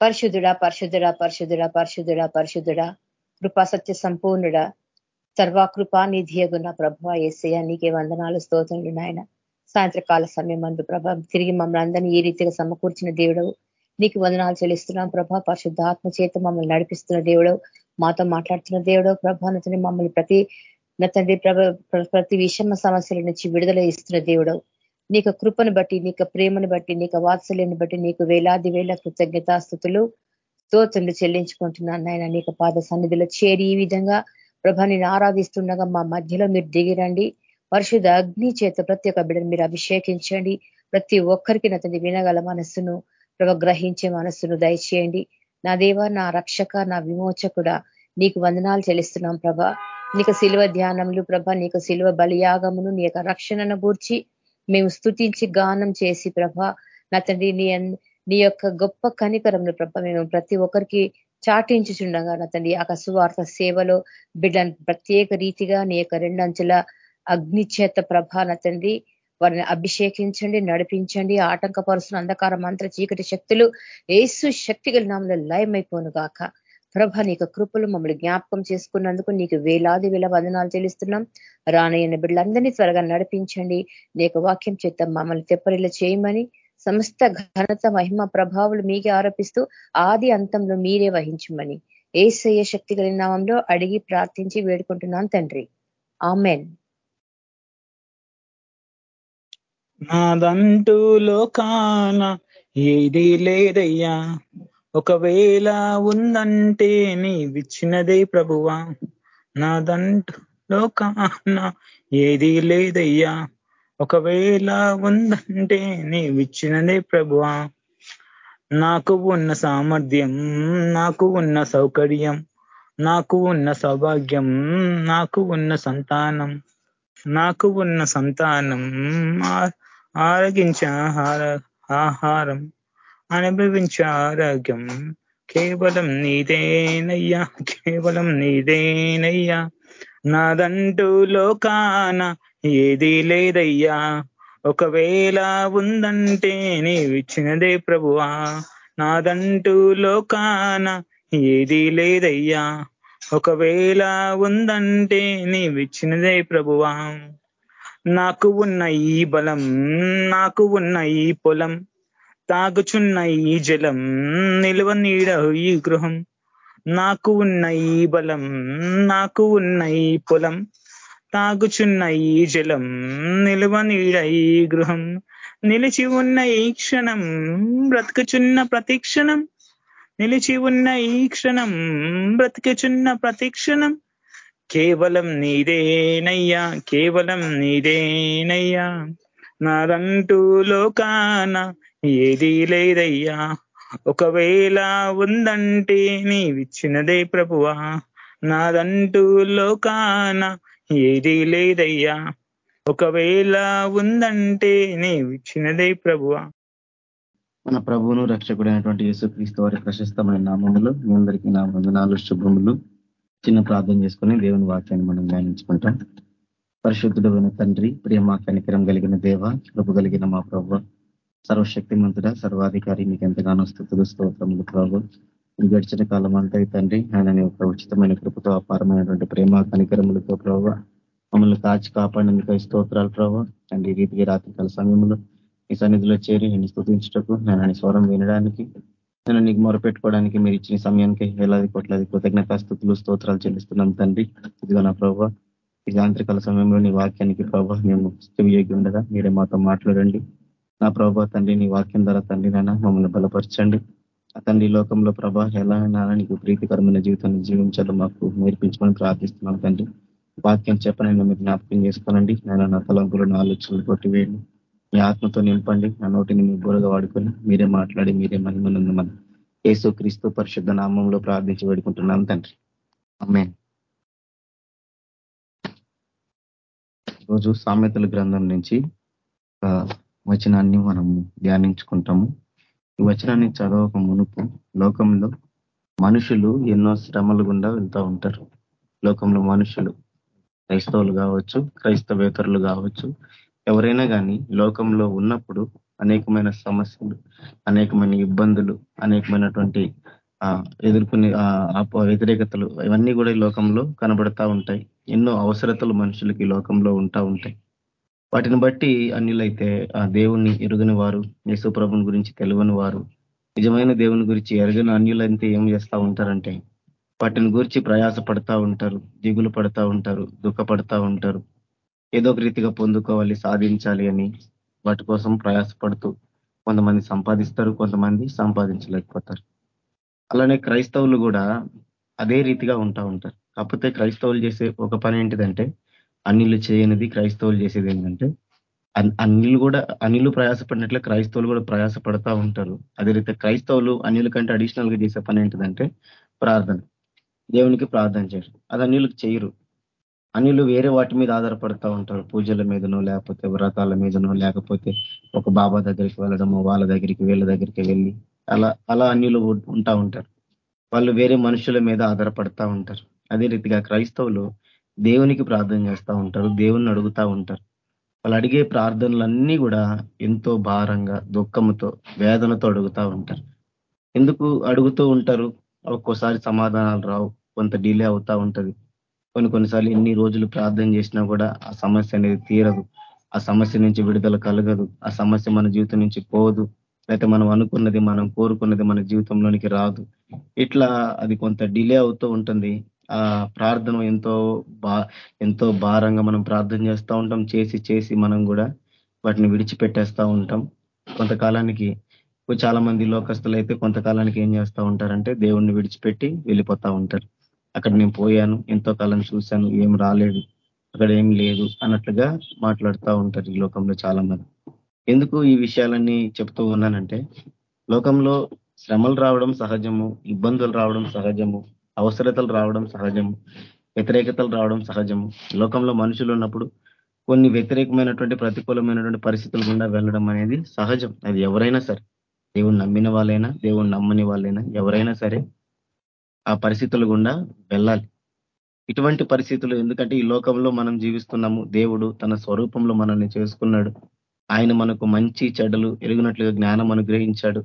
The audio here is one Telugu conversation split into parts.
పరిశుద్ధుడా పరిశుద్ధుడా పరిశుద్ధుడా పరిశుద్ధుడా పరిశుద్ధుడా. కృపా సత్య సంపూర్ణుడా. సర్వాకృపా నిధియగున్న ప్రభ ఏసయ నీకే వందనాలు స్తోత్రులు నాయన. సాయంత్రకాల సమయం అందు ప్రభ తిరిగి మమ్మల్ని అందరినీ ఈ రీతిగా సమకూర్చిన దేవుడు నీకు వందనాలు చెల్లిస్తున్నాం ప్రభ. పరిశుద్ధాత్మ చేత మమ్మల్ని నడిపిస్తున్న దేవుడు మాతో మాట్లాడుతున్న దేవుడు ప్రభానతని మమ్మల్ని ప్రతి నతండి ప్రభ ప్రతి విషమ సమస్యల నుంచి విడుదల ఇస్తున్న దేవుడు నీకు కృపను బట్టి నీకు ప్రేమను బట్టి నీకు వాత్సల్యాన్ని బట్టి నీకు వేలాది వేల కృతజ్ఞతాస్థుతులు స్తోత్రులు చెల్లించుకుంటున్నాను నాయన. నీకు పాద సన్నిధిలో చేరి ఈ విధంగా ప్రభా నేను ఆరాధిస్తుండగా మా మధ్యలో మీరు దిగిరండి. పరిశుద్ధ అగ్ని చేత ప్రతి ఒక్క బిడ్డను మీరు అభిషేకించండి. ప్రతి ఒక్కరికి నతని వినగల మనస్సును ప్రభ గ్రహించే మనస్సును దయచేయండి. నా దేవ నా రక్షక నా విమోచకుడ నీకు వందనాలు చెల్లిస్తున్నాం ప్రభ. నీకు శిలువ ధ్యానములు ప్రభ నీకు శిలువ బలియాగమును నీ యొక్క రక్షణను గూర్చి మేము స్థుతించి గానం చేసి ప్రభ నా తండ్రి నీ నీ యొక్క గొప్ప కనికరంలో ప్రభ మేము ప్రతి ఒక్కరికి చాటించుచుండగా నా తండ్రి ఆ సువార్త సేవలో బిడ్డను ప్రత్యేక రీతిగా నీ యొక్క రెండంచెల అగ్నిచేత ప్రభ నా తండ్రి వారిని అభిషేకించండి నడిపించండి ఆటంకపరుస్తున్న అంధకార మంత్ర చీకటి శక్తులు ఏసు శక్తి గల నామంలో లయమైపోను గాక. ప్రభ నీకు కృపలు మమ్మల్ని జ్ఞాపకం చేసుకున్నందుకు నీకు వేలాది వేల వందనాలు చెల్లిస్తున్నాం. రానయ్యన బిడ్డలందరినీ త్వరగా నడిపించండి. నీ వాక్యం చేత మమ్మల్ని తెప్పరిలో చేయమని సమస్త ఘనత మహిమ ప్రభావాలు మీకే ఆరోపిస్తూ ఆది అంతంలో మీరే వహించమని ఏసయ్య శక్తి కలిగిన నామంలో అడిగి ప్రార్థించి వేడుకుంటున్నాను తండ్రి. ఆమెన్. నాదంటూ లోకాన ఏది లేదయ్యా. ఒకవేళ ఉందంటే నీ విచ్చినదే ప్రభువా. నాదంటలో కానా ఏది లేదయ్యా. ఒకవేళ ఉందంటే నీవిచ్చినదే ప్రభువా. నాకు ఉన్న సామర్థ్యం నాకు ఉన్న సౌకర్యం నాకు ఉన్న సౌభాగ్యం నాకు ఉన్న సంతానం నాకు ఉన్న సంతానం ఆరగించ ఆహార ఆహారం. అనుభవించే ఆరోగ్యం కేవలం నీదేనయ్యా కేవలం నీదేనయ్యా నాదంటూ లోకాన ఏది లేదయ్యా ఒకవేళ ఉందంటే నీవిచ్చినదే ప్రభువా నాదంటూ లోకాన ఏది లేదయ్యా ఒకవేళ ఉందంటే నీవిచ్చినదే ప్రభువా నాకు ఉన్న ఈ బలం నాకు ఉన్న ఈ పొలం తాగుచున్న ఈ జలం నిలువ నీడ ఈ గృహం. నాకు ఉన్న ఈ బలం నాకు ఉన్న ఈ పొలం. తాగుచున్న ఈ జలం నిలువ నీడ ఈ గృహం. నిలిచి ఉన్న ఈ క్షణం బ్రతుకుచున్న ప్రతిక్షణం నిలిచి ఉన్న ఈ క్షణం బ్రతికుచున్న ప్రతిక్షణం కేవలం నీదేనయ్యా కేవలం నీదేనయ్యా. నాదంటూ లోకాన ఏది లేదయ్యా. ఒకవేళ ఉందంటే నీవిచ్చినదే ప్రభువా. నాదంటూ లోకాన ఏది లేదయ్యా. ఒకవేళ ఉందంటే నీవిచ్చినదే ప్రభువా. మన ప్రభువును రక్షకుడైనటువంటి యేసుక్రీస్తు వారి ప్రశస్తమైన నామములు మీ అందరికీ నా వందనాలు శుభములు. చిన్న ప్రార్థన చేసుకొని దేవుని వాక్యాన్ని మనం ధ్యానించుకుంటాం. పరిశుద్ధుడు తండ్రి ప్రియమా కనికరం కలిగిన దేవ కృప కలిగిన మా ప్రభు సర్వశక్తి మంతుడ సర్వాధికారి మీకు ఎంతగానో స్థుతులు స్తోత్రములు ప్రభు. గడిచిన కాలం అంతా తండ్రి ఆయన యొక్క ఉచితమైన కృపతో అపారమైనటువంటి ప్రేమ కనికరములతో ప్రభావ మమ్మల్ని కాచి కాపాడినందుకు స్తోత్రాలు ప్రభావ అండ్ ఈ రీతికి రాత్రికాల సమయంలో ఈ సన్నిధిలో చేరి నేను స్థుతించటకు నేను స్వరం వినడానికి నేను నీకు మొరపెట్టుకోవడానికి మీరు ఇచ్చిన సమయానికి వేలాది కోట్లాది కృతజ్ఞత స్థుతులు స్తోత్రాలు చెల్లిస్తున్నాం తండ్రి. ఇదిగో నా ప్రభావ ఈ యాంత్రికాల సమయంలో నీ వాక్యానికి ప్రభావ మేము యోగి ఉండగా మీరే మాతో మాట్లాడండి. నా ప్రభా తండ్రి నీ వాక్యం ద్వారా తండ్రి నాయన మమ్మల్ని బలపరచండి. తండ్రి లోకంలో ప్రభా ఎలా నీకు ప్రీతికరమైన జీవితాన్ని జీవించాలో మాకు నేర్పించమని ప్రార్థిస్తున్నాం తండ్రి. వాక్యం చెప్పనైనా మీరు జ్ఞాపకం చేసుకోనండి. నేను నా తలంపులు నా ఆలోచనలు కొట్టివేయండి. మీ ఆత్మతో నింపండి. నా నోటిని మీ బోరగా వాడుకొని మీరే మాట్లాడి మీరే మహిమనందు మన ఏసు క్రీస్తు పరిశుద్ధ నామంలో ప్రార్థించి వేడుకుంటున్నాను తండ్రి. అమ్మే రోజు సామెతల గ్రంథం నుంచి వచనాన్ని మనం ధ్యానించుకుంటాము. ఈ వచనాన్ని చదవక మునుపు లోకంలో మనుషులు ఎన్నో శ్రమలు గుండా వెళ్తూ ఉంటారు. లోకంలో మనుషులు క్రైస్తవులు కావచ్చు క్రైస్తవేతరులు కావచ్చు ఎవరైనా కానీ లోకంలో ఉన్నప్పుడు అనేకమైన సమస్యలు అనేకమైన ఇబ్బందులు అనేకమైనటువంటి ఎదుర్కొనే వ్యతిరేకతలు ఇవన్నీ కూడా ఈ లోకంలో కనబడతా ఉంటాయి. ఎన్నో అవసరతలు మనుషులకి ఈ లోకంలో ఉంటా ఉంటాయి. వాటిని బట్టి అన్యులైతే ఆ దేవుణ్ణి ఎరుగని వారు యేసుప్రభుని గురించి తెలియని వారు నిజమైన దేవుని గురించి ఎరగని అన్యులైతే ఏం చేస్తూ ఉంటారంటే వాటిని గురించి ప్రయాస పడతా ఉంటారు దిగులు పడతా ఉంటారు దుఃఖపడతా ఉంటారు. ఏదో ఒక రీతిగా పొందుకోవాలి సాధించాలి అని వాటి కోసం ప్రయాసపడుతూ కొంతమంది సంపాదిస్తారు కొంతమంది సంపాదించలేకపోతారు. అలానే క్రైస్తవులు కూడా అదే రీతిగా ఉంటా ఉంటారు. కాకపోతే క్రైస్తవులు చేసే ఒక పని ఏంటిదంటే అన్నిలు చేయనిది క్రైస్తవులు చేసేది ఏంటంటే అన్నిలు కూడా అనిలు ప్రయాసపడినట్లే క్రైస్తవులు కూడా ప్రయాసపడతా ఉంటారు. అదే రీతి క్రైస్తవులు అన్నిల కంటే అడిషనల్గా చేసే పని ఏంటిదంటే ప్రార్థన. దేవునికి ప్రార్థన చేయరు అది అన్నిలకు చేయరు. అన్నిలు వేరే వాటి మీద ఆధారపడతా ఉంటారు. పూజల మీదనో లేకపోతే వ్రతాల మీదనో లేకపోతే ఒక బాబా దగ్గరికి వెళ్ళడము వాళ్ళ దగ్గరికి వీళ్ళ దగ్గరికి వెళ్ళి అలా అలా అన్యులు ఉంటా ఉంటారు. వాళ్ళు వేరే మనుషుల మీద ఆధారపడతా ఉంటారు. అదే రీతిగా క్రైస్తవులు దేవునికి ప్రార్థన చేస్తూ ఉంటారు దేవుణ్ణి అడుగుతా ఉంటారు. వాళ్ళు అడిగే ప్రార్థనలన్నీ కూడా ఎంతో భారంగా దుఃఖంతో వేదనతో అడుగుతూ ఉంటారు. ఎందుకు అడుగుతూ ఉంటారు? ఒక్కోసారి సమాధానాలు రావు కొంత డిలే అవుతా ఉంటది. కొన్ని కొన్నిసార్లు ఎన్ని రోజులు ప్రార్థన చేసినా కూడా ఆ సమస్య అనేది తీరదు. ఆ సమస్య నుంచి విడుదల కలగదు. ఆ సమస్య మన జీవితం నుంచి పోదు. లేకపోతే మనం అనుకున్నది మనం కోరుకున్నది మన జీవితంలోనికి రాదు. ఇట్లా అది కొంత డిలే అవుతూ ఉంటుంది. ప్రార్థన ఎంతో బా ఎంతో భారంగా మనం ప్రార్థన చేస్తూ ఉంటాం చేసి చేసి మనం కూడా వాటిని విడిచిపెట్టేస్తూ ఉంటాం. కొంతకాలానికి చాలా మంది లోకస్తులు అయితే కొంతకాలానికి ఏం చేస్తూ ఉంటారంటే దేవుణ్ణి విడిచిపెట్టి వెళ్ళిపోతూ ఉంటారు. అక్కడ నేను పోయాను ఎంతో కాలం చూశాను ఏం రాలేదు అక్కడ ఏం లేదు అన్నట్లుగా మాట్లాడుతూ ఉంటారు ఈ లోకంలో చాలా మంది ఎందుకు ఈ విషయాలన్నీ చెప్తూ ఉన్నానంటే లోకంలో శ్రమలు రావడం సహజము ఇబ్బందులు రావడం సహజము అవసరతలు రావడం సహజము వ్యతిరేకతలు రావడం సహజము లోకంలో మనుషులు ఉన్నప్పుడు కొన్ని వ్యతిరేకమైనటువంటి ప్రతికూలమైనటువంటి పరిస్థితులు గుండా వెళ్ళడం అనేది సహజం. అది ఎవరైనా సరే దేవుణ్ణి నమ్మిన వాళ్ళైనా దేవుణ్ణి నమ్మని వాళ్ళైనా ఎవరైనా సరే ఆ పరిస్థితులు గుండా వెళ్ళాలి. ఇటువంటి పరిస్థితులు ఎందుకంటే ఈ లోకంలో మనం జీవిస్తున్నాము. దేవుడు తన స్వరూపంలో మనల్ని చేసుకున్నాడు. ఆయన మనకు మంచి చెడ్డలు ఎరిగినట్లుగా జ్ఞానం అనుగ్రహించాడు.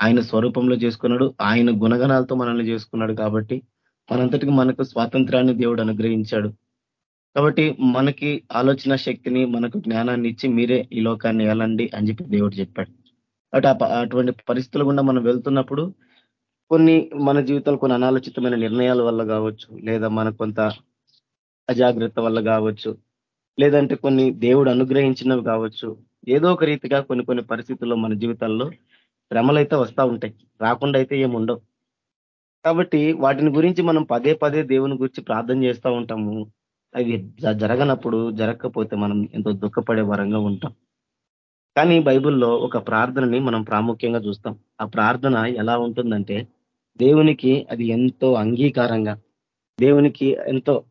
ఆయన స్వరూపంలో చేసుకున్నాడు. ఆయన గుణగణాలతో మనల్ని చేసుకున్నాడు కాబట్టి మనంతటికి మనకు స్వాతంత్రాన్ని దేవుడు అనుగ్రహించాడు. కాబట్టి మనకి ఆలోచన శక్తిని మనకు జ్ఞానాన్ని ఇచ్చి మీరే ఈ లోకాన్ని వెళ్ళండి అని చెప్పి దేవుడు చెప్పాడు. కాబట్టి అటువంటి పరిస్థితులు గుండా మనం వెళ్తున్నప్పుడు కొన్ని మన జీవితంలో కొన్ని అనాలోచితమైన నిర్ణయాల వల్ల కావచ్చు లేదా మన కొంత అజాగ్రత్త వల్ల కావచ్చు లేదంటే కొన్ని దేవుడు అనుగ్రహించినవి కావచ్చు ఏదో ఒక రీతిగా కొన్ని కొన్ని పరిస్థితుల్లో మన జీవితాల్లో శ్రమలు అయితే వస్తూ ఉంటాయి. రాకుండా అయితే ఏముండవు. కాబట్టి వాటిని గురించి మనం పదే పదే దేవుని గురించి ప్రార్థన చేస్తూ ఉంటాము. అవి జరగనప్పుడు జరగకపోతే మనం ఎంతో దుఃఖపడే వరంగా ఉంటాం. కానీ బైబిల్లో ఒక ప్రార్థనని మనం ప్రాముఖ్యంగా చూస్తాం. ఆ ప్రార్థన ఎలా ఉంటుందంటే దేవునికి అది ఎంతో అంగీకారంగా దేవునికి ఎంతో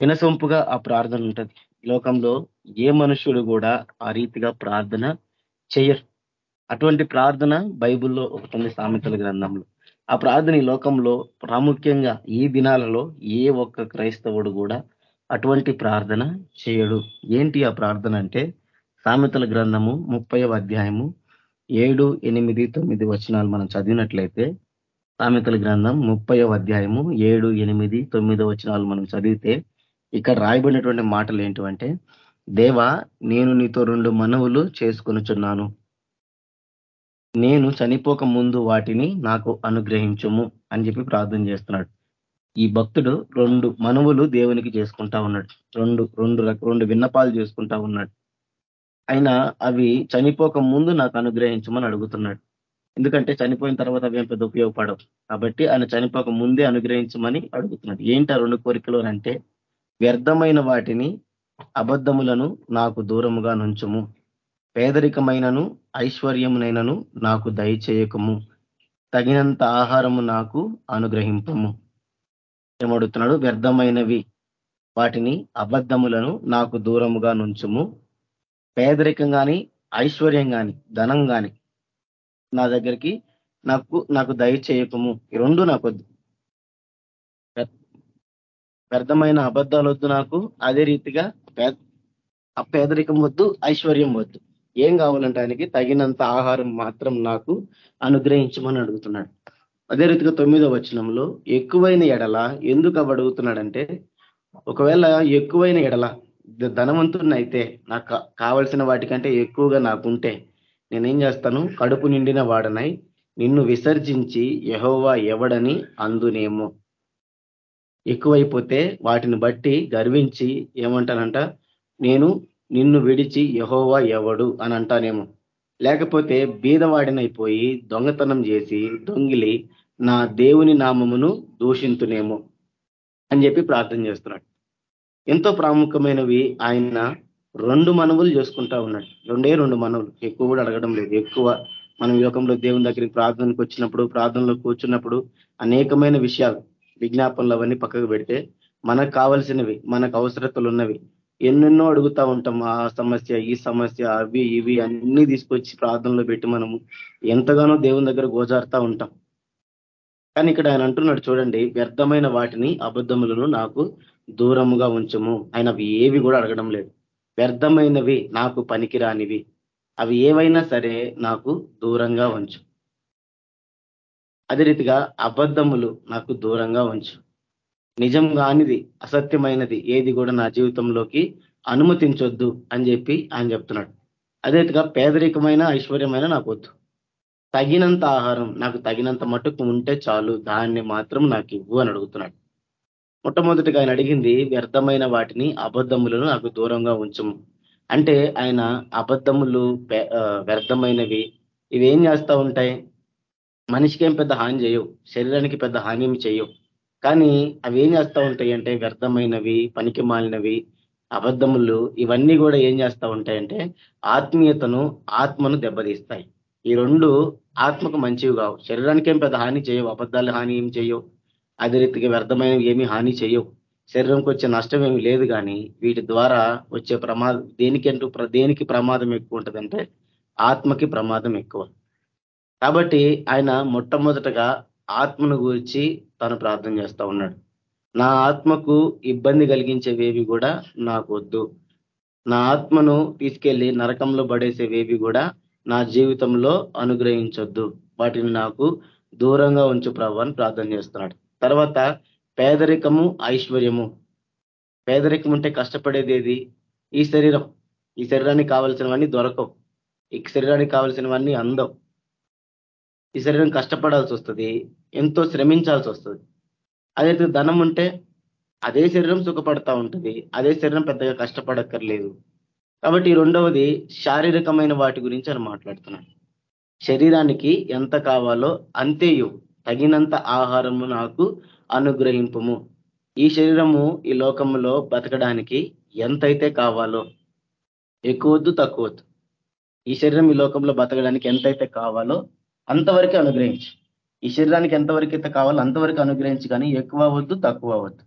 వినసొంపుగా ఆ ప్రార్థన ఉంటుంది. లోకంలో ఏ మనుషుడు కూడా ఆ రీతిగా ప్రార్థన చేయరు. అటువంటి ప్రార్థన బైబిల్లో ఒకటి సామెతల గ్రంథంలో. ఆ ప్రార్థన ఈ లోకంలో ప్రాముఖ్యంగా ఈ దినాలలో ఏ ఒక్క క్రైస్తవుడు కూడా అటువంటి ప్రార్థన చేయడు. ఏంటి ఆ ప్రార్థన అంటే? సామెతల గ్రంథము ముప్పై అధ్యాయము ఏడు ఎనిమిది తొమ్మిది వచనాలు మనం చదివినట్లయితే సామెతల గ్రంథం ముప్పై అధ్యాయము ఏడు ఎనిమిది తొమ్మిదో వచనాలు మనం చదివితే ఇక్కడ రాయబడినటువంటి మాటలు ఏంటివంటే దేవా నేను నీతో రెండు మనవులు చేసుకొనుచున్నాను. నేను చనిపోక ముందు వాటిని నాకు అనుగ్రహించము అని చెప్పి ప్రార్థన చేస్తున్నాడు. ఈ భక్తుడు రెండు మనవులు దేవునికి చేసుకుంటా ఉన్నాడు. రెండు రెండు రెండు విన్నపాలు చేసుకుంటా ఉన్నాడు. అయినా అవి చనిపోక ముందు నాకు అనుగ్రహించమని అడుగుతున్నాడు. ఎందుకంటే చనిపోయిన తర్వాత అవి పెద్ద ఉపయోగపడవు. కాబట్టి ఆయన చనిపోక ముందే అనుగ్రహించమని అడుగుతున్నాడు. ఏంటి ఆ రెండు కోరికలు అంటే వ్యర్థమైన వాటిని అబద్ధములను నాకు దూరముగా నుంచుము. పేదరికమైనను ఐశ్వర్యమునైనను నాకు దయచేయకము. తగినంత ఆహారము నాకు అనుగ్రహింపము. ఏమడుతున్నాడు వ్యర్థమైనవి. వాటిని అబద్ధములను నాకు దూరముగా నుంచుము. పేదరికం కానీ ఐశ్వర్యం కానీ ధనం కానీ నా దగ్గరికి నాకు నాకు దయచేయకము. ఈ రెండు నాకు వద్దు. వ్యర్థమైన అబద్ధాలు వద్దు నాకు. అదే రీతిగా పేదరికం వద్దు ఐశ్వర్యం వద్దు. ఏం కావాలంటే ఆయనకి తగినంత ఆహారం మాత్రం నాకు అనుగ్రహించమని అడుగుతున్నాడు. అదే రీతిగా తొమ్మిదో వచనంలో ఎక్కువైన ఎడల ఎందుకు అవి అడుగుతున్నాడంటే ఒకవేళ ఎక్కువైన ఎడల ధనవంతున్నైతే నాకు కావలసిన వాటికంటే ఎక్కువగా నాకుంటే నేనేం చేస్తాను? కడుపు నిండిన వాడనై నిన్ను విసర్జించి యహోవా ఎవడని అందునేమో. ఎక్కువైపోతే వాటిని బట్టి గర్వించి ఏమంటానంట? నేను నిన్ను విడిచి యహోవా ఎవడు అని అంటానేమో. లేకపోతే బీదవాడినైపోయి దొంగతనం చేసి దొంగిలి నా దేవుని నామమును దూషింతునేమో అని చెప్పి ప్రార్థన చేస్తున్నాడు. ఎంతో ప్రాముఖ్యమైనవి ఆయన రెండు మనవులు చేసుకుంటా ఉన్నాడు. రెండే రెండు మనవులు. ఎక్కువ కూడా అడగడం లేదు. ఎక్కువ మనం యోగంలో దేవుని దగ్గరికి ప్రార్థనకు వచ్చినప్పుడు ప్రార్థనలో కూర్చున్నప్పుడు అనేకమైన విషయాలు విజ్ఞాపనలు అవన్నీ పక్కకు పెడితే మనకు కావలసినవి మనకు అవసరతలు ఉన్నవి ఎన్నెన్నో అడుగుతా ఉంటాం ఆ సమస్య ఈ సమస్య అవి ఇవి అన్ని తీసుకొచ్చి ప్రార్థనలో పెట్టి మనము ఎంతగానో దేవుని దగ్గర గోజారుతా ఉంటాం. కానీ ఇక్కడ ఆయన అంటున్నాడు చూడండి వ్యర్థమైన వాటిని అబద్ధములను నాకు దూరముగా ఉంచము. ఆయన అవి ఏవి కూడా అడగడం లేదు. వ్యర్థమైనవి నాకు పనికిరానివి. అవి ఏవైనా సరే నాకు దూరంగా ఉంచు. అదే రీతిగా అబద్ధములు నాకు దూరంగా ఉంచు. నిజం కానిది అసత్యమైనది ఏది కూడా నా జీవితంలోకి అనుమతించొద్దు అని చెప్పి ఆయన చెప్తున్నాడు. అదే పేదరికమైన ఐశ్వర్యమైన నాకు వద్దు. తగినంత ఆహారం నాకు తగినంత మటుకు ఉంటే చాలు దాన్ని మాత్రం నాకు ఇవ్వు అని అడుగుతున్నాడు. మొట్టమొదటిగా ఆయన అడిగింది వ్యర్థమైన వాటిని అబద్ధములను నాకు దూరంగా ఉంచము అంటే ఆయన అబద్ధములు వ్యర్థమైనవి ఇవేం చేస్తూ ఉంటాయి? మనిషికి ఏం పెద్ద హాని చేయవు. శరీరానికి పెద్ద హాని ఏమి చేయవు. కానీ అవి ఏం చేస్తూ ఉంటాయి అంటే వ్యర్థమైనవి పనికి మాలినవి అబద్ధములు ఇవన్నీ కూడా ఏం చేస్తూ ఉంటాయంటే ఆత్మీయతను ఆత్మను దెబ్బతీస్తాయి. ఈ రెండు ఆత్మకు మంచివి కావు. శరీరానికి ఏం పెద్ద హాని చేయవు. అబద్ధాలు హాని ఏం చేయవు. అదే రీతికి వ్యర్థమైనవి ఏమీ హాని చేయవు. శరీరంకి వచ్చే నష్టం ఏమి లేదు కానీ వీటి ద్వారా వచ్చే ప్రమాదం దేనికంటూ దేనికి ప్రమాదం ఎక్కువ ఉంటుందంటే ఆత్మకి ప్రమాదం ఎక్కువ. కాబట్టి ఆయన మొట్టమొదటగా ఆత్మను గురించి తను ప్రార్థన చేస్తూ ఉన్నాడు. నా ఆత్మకు ఇబ్బంది కలిగించేవేవి కూడా నాకు వద్దు నా ఆత్మను తీసుకెళ్ళి నరకంలో పడేసేవేవి కూడా నా జీవితంలో అనుగ్రహించొద్దు. వాటిని నాకు దూరంగా ఉంచు ప్రభు అని ప్రార్థన చేస్తున్నాడు. తర్వాత పేదరికము ఐశ్వర్యము. పేదరికం ఉంటే కష్టపడేది ఏది ఈ శరీరం. ఈ శరీరానికి కావలసినవన్నీ దొరకవు. ఈ శరీరానికి కావలసినవన్నీ అందం ఈ శరీరం కష్టపడాల్సి వస్తుంది ఎంతో శ్రమించాల్సి వస్తుంది. అదైతే ధనం ఉంటే అదే శరీరం సుఖపడతా ఉంటుంది అదే శరీరం పెద్దగా కష్టపడక్కర్లేదు. కాబట్టి రెండవది శారీరకమైన వాటి గురించి అని మాట్లాడుతున్నాను. శరీరానికి ఎంత కావాలో అంతేయు తగినంత ఆహారము నాకు అనుగ్రహింపము. ఈ శరీరము ఈ లోకములో బతకడానికి ఎంతైతే కావాలో ఎక్కువద్దు తక్కువద్దు. ఈ శరీరం ఈ లోకంలో బతకడానికి ఎంతైతే కావాలో అంతవరకే అనుగ్రహించు. ఈ శరీరానికి ఎంతవరకు అయితే కావాలో అంతవరకు అనుగ్రహించి కానీ ఎక్కువ అవ్వద్దు తక్కువ అవద్దు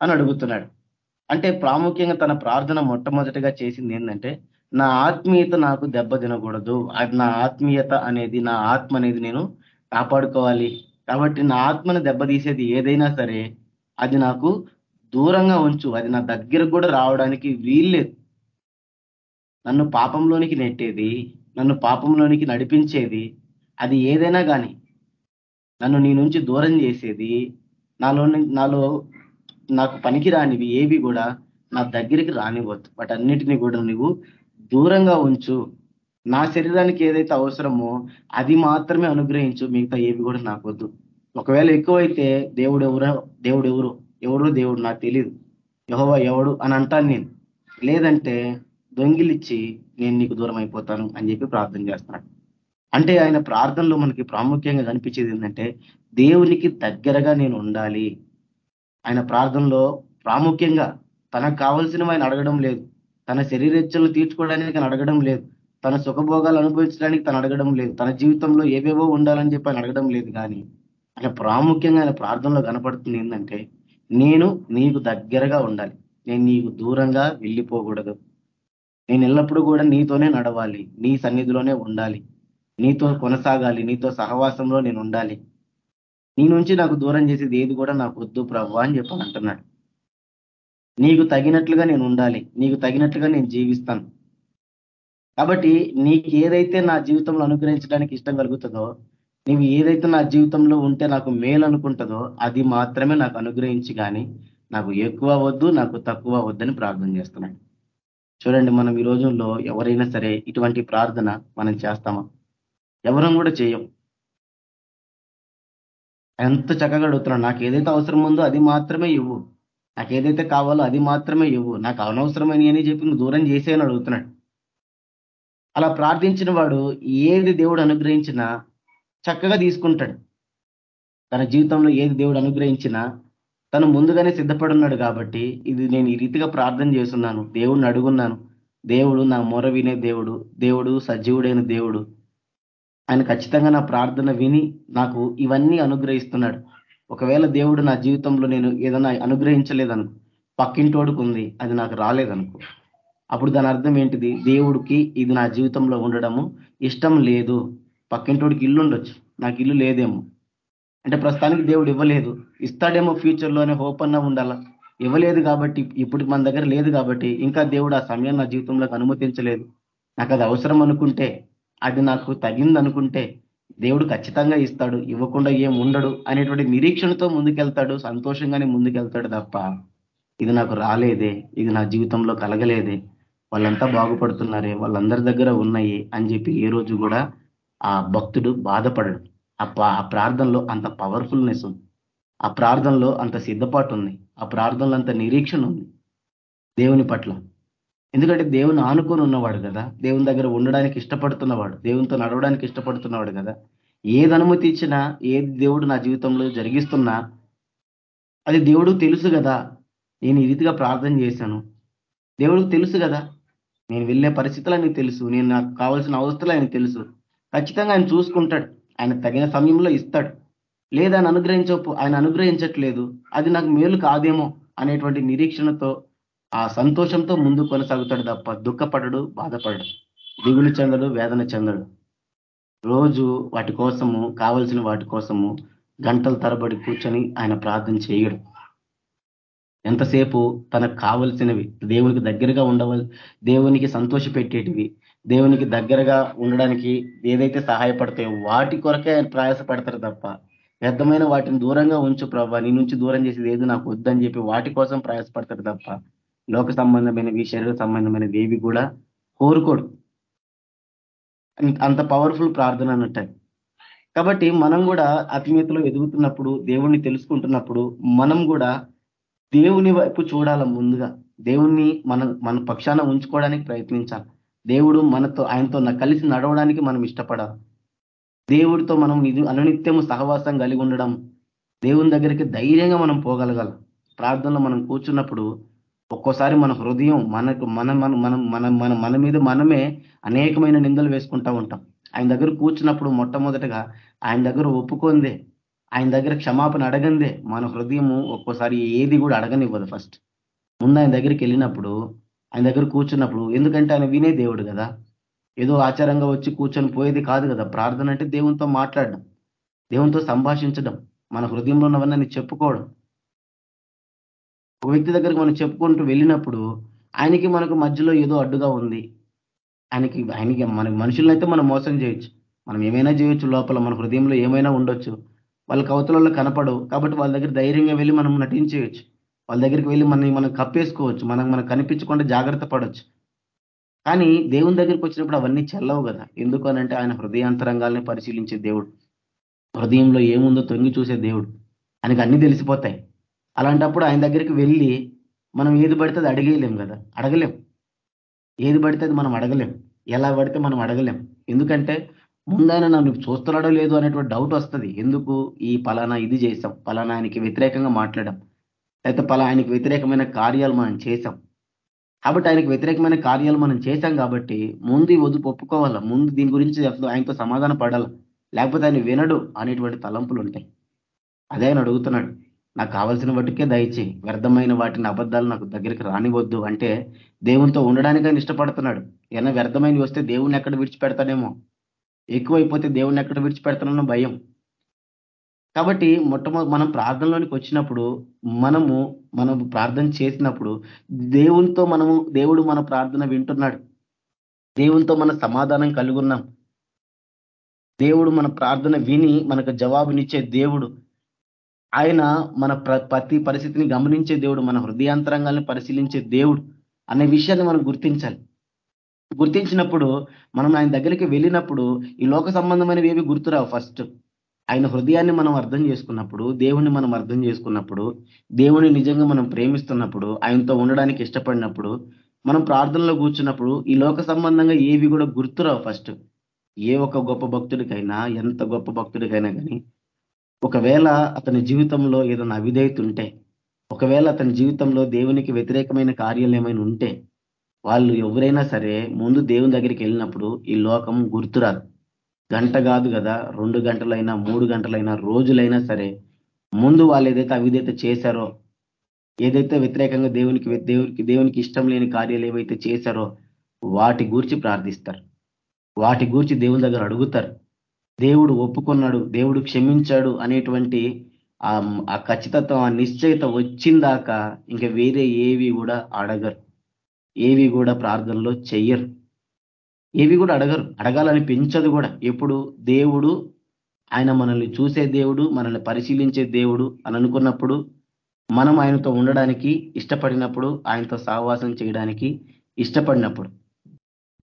అని అడుగుతున్నాడు. అంటే ప్రాముఖ్యంగా తన ప్రార్థన మొట్టమొదటిగా చేసింది ఏంటంటే నా ఆత్మీయత నాకు దెబ్బ తినకూడదు. అది నా ఆత్మీయత అనేది నా ఆత్మ అనేది నేను కాపాడుకోవాలి. కాబట్టి నా ఆత్మను దెబ్బతీసేది ఏదైనా సరే అది నాకు దూరంగా ఉంచు. అది నా దగ్గరకు కూడా రావడానికి వీల్లేదు. నన్ను పాపంలోనికి నెట్టేది నన్ను పాపంలోనికి నడిపించేది అది ఏదైనా కానీ నన్ను నీ నుంచి దూరం చేసేది నాలో నాలో నాకు పనికిరానివి ఏవి కూడా నా దగ్గరికి రానివ్వద్దు. వాటన్నిటిని కూడా నువ్వు దూరంగా ఉంచు. నా శరీరానికి ఏదైతే అవసరమో అది మాత్రమే అనుగ్రహించు. మిగతా ఏవి కూడా నాకు వద్దు. ఒకవేళ ఎక్కువైతే దేవుడు ఎవరో దేవుడు ఎవరు ఎవరు దేవుడు నాకు తెలియదు యహోవ ఎవడు అని అంటాను నేను. లేదంటే దొంగిలిచ్చి నేను నీకు దూరం అయిపోతాను అని చెప్పి ప్రార్థన చేస్తున్నాడు. అంటే ఆయన ప్రార్థనలో మనకి ప్రాముఖ్యంగా కనిపించేది ఏంటంటే దేవునికి దగ్గరగా నేను ఉండాలి. ఆయన ప్రార్థనలో ప్రాముఖ్యంగా తనకు కావాల్సినవి ఆయన అడగడం లేదు. తన శరీరెచ్చలు తీర్చుకోవడానికి ఆయన అడగడం లేదు. తన సుఖభోగాలు అనుభవించడానికి తను అడగడం లేదు. తన జీవితంలో ఏవేవో ఉండాలని చెప్పి ఆయన అడగడం లేదు. కానీ ఆయన ప్రాముఖ్యంగా ఆయన ప్రార్థనలో కనపడుతుంది ఏంటంటే నేను నీకు దగ్గరగా ఉండాలి. నేను నీకు దూరంగా వెళ్ళిపోకూడదు. నేను ఎల్లప్పుడూ కూడా నీతోనే నడవాలి. నీ సన్నిధిలోనే ఉండాలి. నీతో కొనసాగాలి నీతో సహవాసంలో నేను ఉండాలి. నీ నుంచి నాకు దూరం చేసేది ఏది కూడా నాకు వద్దు ప్రభు అని చెప్పని అంటున్నాడు నీకు తగినట్లుగా నేను ఉండాలి నీకు తగినట్లుగా నేను జీవిస్తాను. కాబట్టి నీకు ఏదైతే నా జీవితంలో అనుగ్రహించడానికి ఇష్టం కలుగుతుందో నీవు ఏదైతే నా జీవితంలో ఉంటే నాకు మేలు అనుకుంటుందో అది మాత్రమే నాకు అనుగ్రహించి కానీ నాకు ఎక్కువ వద్దు నాకు తక్కువ వద్దని ప్రార్థన చేస్తున్నాడు. చూడండి మనం ఈ రోజుల్లో ఎవరైనా సరే ఇటువంటి ప్రార్థన మనం చేస్తామా? ఎవరం కూడా చేయం. ఎంత చక్కగా అడుగుతున్నాడు నాకు ఏదైతే అవసరం ఉందో అది మాత్రమే ఇవ్వు. నాకు ఏదైతే కావాలో అది మాత్రమే ఇవ్వు. నాకు అనవసరమని అని చెప్పి నువ్వు దూరం చేసేయని అడుగుతున్నాడు. అలా ప్రార్థించిన వాడు ఏది దేవుడు అనుగ్రహించినా చక్కగా తీసుకుంటాడు. తన జీవితంలో ఏది దేవుడు అనుగ్రహించినా తను ముందుగానే సిద్ధపడున్నాడు కాబట్టి ఇది నేను ఈ రీతిగా ప్రార్థన చేస్తున్నాను. దేవుడిని అడుగున్నాను. దేవుడు నా మొర వినే దేవుడు. దేవుడు సజీవుడైన దేవుడు. ఆయన ఖచ్చితంగా నా ప్రార్థన విని నాకు ఇవన్నీ అనుగ్రహిస్తున్నాడు. ఒకవేళ దేవుడు నా జీవితంలో నేను ఏదైనా అనుగ్రహించలేదనుకో పక్కింటోడుకు ఉంది అది నాకు రాలేదనుకో అప్పుడు దాని అర్థం ఏంటిది? దేవుడికి ఇది నా జీవితంలో ఉండడము ఇష్టం లేదు. పక్కింటోడికి ఇల్లు ఉండొచ్చు నాకు ఇల్లు లేదేమో. అంటే ప్రస్తుతానికి దేవుడు ఇవ్వలేదు. ఇస్తాడేమో ఫ్యూచర్లోనే హోప్ అన్నా ఉండాలా? ఇవ్వలేదు కాబట్టి ఇప్పుడు మన దగ్గర లేదు కాబట్టి ఇంకా దేవుడు ఆ సమయం నా జీవితంలోకి అనుమతించలేదు. నాకు అది అవసరం అనుకుంటే అది నాకు తగిందనుకుంటే దేవుడు ఖచ్చితంగా ఇస్తాడు ఇవ్వకుండా ఏం ఉండడు అనేటువంటి నిరీక్షణతో ముందుకెళ్తాడు సంతోషంగానే ముందుకెళ్తాడు తప్ప ఇది నాకు రాలేదే ఇది నా జీవితంలో కలగలేదే వాళ్ళంతా బాగుపడుతున్నారే వాళ్ళందరి దగ్గర ఉన్నాయి అని చెప్పి ఏ రోజు కూడా ఆ భక్తుడు బాధపడడు. ఆ ప్రార్థనలో అంత పవర్ఫుల్నెస్ ఉంది. ఆ ప్రార్థనలో అంత సిద్ధపాటు ఉంది. ఆ ప్రార్థనలో అంత నిరీక్షణ ఉంది దేవుని పట్ల. ఎందుకంటే దేవుని ఆనుకొని ఉన్నవాడు కదా. దేవుని దగ్గర ఉండడానికి ఇష్టపడుతున్నవాడు దేవునితో నడవడానికి ఇష్టపడుతున్నవాడు కదా. ఏది అనుమతి ఇచ్చినా ఏది దేవుడు నా జీవితంలో జరిగిస్తున్నా అది దేవుడు తెలుసు కదా. నేను ఈ రీతిగా ప్రార్థన చేశాను. దేవుడికి తెలుసు కదా. నేను వెళ్ళే పరిస్థితులు ఆయనకు తెలుసు. నేను నాకు కావాల్సిన అవస్థలు ఆయనకు తెలుసు. ఖచ్చితంగా ఆయన చూసుకుంటాడు. ఆయన తగిన సమయంలో ఇస్తాడు. లేదా ఆయన అనుగ్రహించ ఆయన అనుగ్రహించట్లేదు. అది నాకు మేలు కాదేమో అనేటువంటి నిరీక్షణతో ఆ సంతోషంతో ముందు కొనసాగుతాడు తప్ప దుఃఖపడడు బాధపడడు. దిగులు చెందడు వేదన చెందడు. రోజు వాటి కోసము కావలసిన వాటి కోసము గంటల తరబడి కూర్చొని ఆయన ప్రార్థన చేయడు. ఎంతసేపు తనకు కావలసినవి దేవునికి దగ్గరగా ఉండవల్ దేవునికి సంతోష పెట్టేటివి దేవునికి దగ్గరగా ఉండడానికి ఏదైతే సహాయపడతాయో వాటి కొరకే ఆయన ప్రయాసపడతారు తప్ప వ్యర్థమైన వాటిని దూరంగా ఉంచు ప్రభా నీ నుంచి దూరం చేసేది ఏది నాకు వద్దని చెప్పి వాటి కోసం ప్రయాసపడతారు తప్ప లోక సంబంధమైనవి శరీర సంబంధమైనవి ఏవి కూడా కోరుకోడు. అంత పవర్ఫుల్ ప్రార్థన అన్నట్టు. కాబట్టి మనం కూడా ఆత్మీయతలో ఎదుగుతున్నప్పుడు దేవుణ్ణి తెలుసుకుంటున్నప్పుడు మనం కూడా దేవుని వైపు చూడాల ముందుగా. దేవుణ్ణి మన మన పక్షాన ఉంచుకోవడానికి ప్రయత్నించాలి. దేవుడు మనతో ఆయనతో కలిసి నడవడానికి మనం ఇష్టపడాలి. దేవుడితో మనం ఇది అనునిత్యము సహవాసం కలిగి ఉండడం దేవుని దగ్గరికి ధైర్యంగా మనం పోగలగాలి. ప్రార్థనలో మనం కూర్చున్నప్పుడు ఒక్కోసారి మన హృదయం మనకు మన మన మనం మన మన మన మీద మనమే అనేకమైన నిందలు వేసుకుంటా ఉంటాం. ఆయన దగ్గర కూర్చున్నప్పుడు మొట్టమొదటగా ఆయన దగ్గర ఒప్పుకుందే ఆయన దగ్గర క్షమాపణ అడగందే. మన హృదయము ఒక్కోసారి ఏది కూడా అడగనివ్వదు ఫస్ట్. ముందు ఆయన దగ్గరికి వెళ్ళినప్పుడు ఆయన దగ్గర కూర్చున్నప్పుడు ఎందుకంటే ఆయన వినే దేవుడు కదా. ఏదో ఆచారంగా వచ్చి కూర్చొని పోయేది కాదు కదా. ప్రార్థన అంటే దేవునితో మాట్లాడడం దేవునితో సంభాషించడం మన హృదయంలో ఉన్నవన్నీ చెప్పుకోవడం. ఒక వ్యక్తి దగ్గరికి మనం చెప్పుకుంటూ వెళ్ళినప్పుడు ఆయనకి మనకు మధ్యలో ఏదో అడ్డుగా ఉంది. ఆయనకి ఆయనకి మన మనుషులనైతే మనం మోసం చేయొచ్చు. మనం ఏమైనా చేయొచ్చు లోపల మన హృదయంలో ఏమైనా ఉండొచ్చు. వాళ్ళ కవతలలో కనపడవు. కాబట్టి వాళ్ళ దగ్గర ధైర్యంగా వెళ్ళి మనం నటించేయచ్చు వాళ్ళ దగ్గరికి వెళ్ళి మనం మనం కప్పేసుకోవచ్చు. మనం మనం కనిపించకుండా జాగ్రత్త పడవచ్చు కానీ దేవుని దగ్గరికి వచ్చినప్పుడు అవన్నీ చెల్లవు కదా. ఎందుకు అనంటే ఆయన హృదయాంతరంగాల్ని పరిశీలించే దేవుడు. హృదయంలో ఏముందో తొంగి చూసే దేవుడు. ఆయనకు అన్ని తెలిసిపోతాయి. అలాంటప్పుడు ఆయన దగ్గరికి వెళ్ళి మనం ఏది పడితే అది అడిగేయలేం కదా. అడగలేం. ఏది పడితే అది మనం అడగలేం. ఎలా పడితే మనం అడగలేం. ఎందుకంటే ముందైనా నన్ను చూస్తున్నాడో లేదు అనేటువంటి డౌట్ వస్తుంది. ఎందుకు ఈ పలానా ఇది చేసాం పలానా ఆయనకి వ్యతిరేకంగా మాట్లాడాం లేకపోతే పలా ఆయనకి వ్యతిరేకమైన కార్యాలు మనం చేసాం కాబట్టి ఆయనకు వ్యతిరేకమైన కార్యాలు మనం చేశాం కాబట్టి ముందు వద్దు ఒప్పుకోవాలా? ముందు దీని గురించి ఆయనతో సమాధాన పడాలా? లేకపోతే ఆయన వినడు అనేటువంటి తలంపులు ఉంటాయి అదే ఆయన అడుగుతున్నాడు. నాకు కావాల్సిన వాటికే దయచి వ్యర్థమైన వాటిని అబద్ధాలు నాకు దగ్గరికి రానివద్దు. అంటే దేవునితో ఉండడానికి ఆయన ఇష్టపడుతున్నాడు. ఏమైనా వ్యర్థమైనవి వస్తే దేవుణ్ణి ఎక్కడ విడిచిపెడతాడేమో ఎక్కువైపోతే దేవుణ్ణి ఎక్కడ విడిచిపెడతానన్న భయం. కాబట్టి మొట్టమొదటి మనం ప్రార్థనలోనికి వచ్చినప్పుడు మనము మనం ప్రార్థన చేసినప్పుడు దేవునితో మనము దేవుడు మన ప్రార్థన వింటున్నాడు. దేవునితో మన సమాధానం కలుగున్నాం. దేవుడు మన ప్రార్థన విని మనకు జవాబునిచ్చే దేవుడు. ఆయన మన ప్రతి పరిస్థితిని గమనించే దేవుడు మన హృదయాంతరంగాల్ని పరిశీలించే దేవుడు అనే విషయాన్ని మనం గుర్తించాలి. గుర్తించినప్పుడు మనం ఆయన దగ్గరికి వెళ్ళినప్పుడు ఈ లోక సంబంధమైనవి ఏవి గుర్తురావు ఫస్ట్. ఆయన హృదయాన్ని మనం అర్థం చేసుకున్నప్పుడు దేవుణ్ణి మనం అర్థం చేసుకున్నప్పుడు దేవుని నిజంగా మనం ప్రేమిస్తున్నప్పుడు ఆయనతో ఉండడానికి ఇష్టపడినప్పుడు మనం ప్రార్థనలో కూర్చున్నప్పుడు ఈ లోక సంబంధంగా ఏవి కూడా గుర్తురావు ఫస్ట్. ఏ ఒక గొప్ప భక్తుడికైనా ఎంత గొప్ప భక్తుడికైనా కానీ ఒకవేళ అతని జీవితంలో ఏదైనా అవిధేయత ఉంటే ఒకవేళ అతని జీవితంలో దేవునికి వ్యతిరేకమైన కార్యాలు ఏమైనా ఉంటే వాళ్ళు ఎవరైనా సరే ముందు దేవుని దగ్గరికి వెళ్ళినప్పుడు ఈ లోకం గుర్తురాదు గంట కాదు కదా రెండు గంటలైనా మూడు గంటలైనా రోజులైనా సరే ముందు వాళ్ళు ఏదైతే అవిధేత చేశారో ఏదైతే వ్యతిరేకంగా దేవునికి దేవునికి దేవునికి ఇష్టం లేని కార్యాలు ఏవైతే చేశారో వాటి గూర్చి ప్రార్థిస్తారు. వాటి గూర్చి దేవుని దగ్గర అడుగుతారు. దేవుడు ఒప్పుకున్నాడు దేవుడు క్షమించాడు అనేటువంటి ఆ ఖచ్చితత్వం ఆ నిశ్చయిత వచ్చిందాక ఇంకా వేరే ఏవి కూడా అడగరు. ఏవి కూడా ప్రార్థనలో చెయ్యరు. ఏవి కూడా అడగరు. అడగాలని పెంచదు కూడా. ఎప్పుడు? దేవుడు ఆయన మనల్ని చూసే దేవుడు మనల్ని పరిశీలించే దేవుడు అని అనుకున్నప్పుడు మనం ఆయనతో ఉండడానికి ఇష్టపడినప్పుడు ఆయనతో సహవాసం చేయడానికి ఇష్టపడినప్పుడు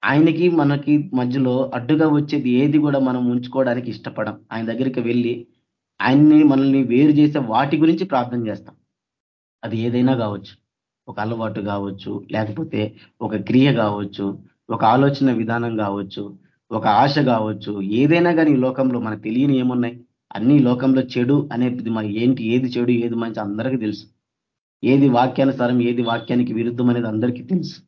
ఆయనకి మనకి మధ్యలో అడ్డుగా వచ్చేది ఏది కూడా మనం ఉంచుకోవడానికి ఇష్టపడం. ఆయన దగ్గరికి వెళ్ళి ఆయన్ని మనల్ని వేరు చేసే వాటి గురించి ప్రార్థన చేస్తాం. అది ఏదైనా కావచ్చు. ఒక అలవాటు కావచ్చు లేకపోతే ఒక క్రియ కావచ్చు ఒక ఆలోచన విధానం కావచ్చు ఒక ఆశ కావచ్చు ఏదైనా కానీ ఈ లోకంలో మనకు తెలియని ఏమున్నాయి? అన్ని లోకంలో చెడు అనేది మన ఏంటి ఏది చెడు ఏది మంచి అందరికీ తెలుసు. ఏది వాక్యానుసారం ఏది వాక్యానికి విరుద్ధం అనేది అందరికీ తెలుసు.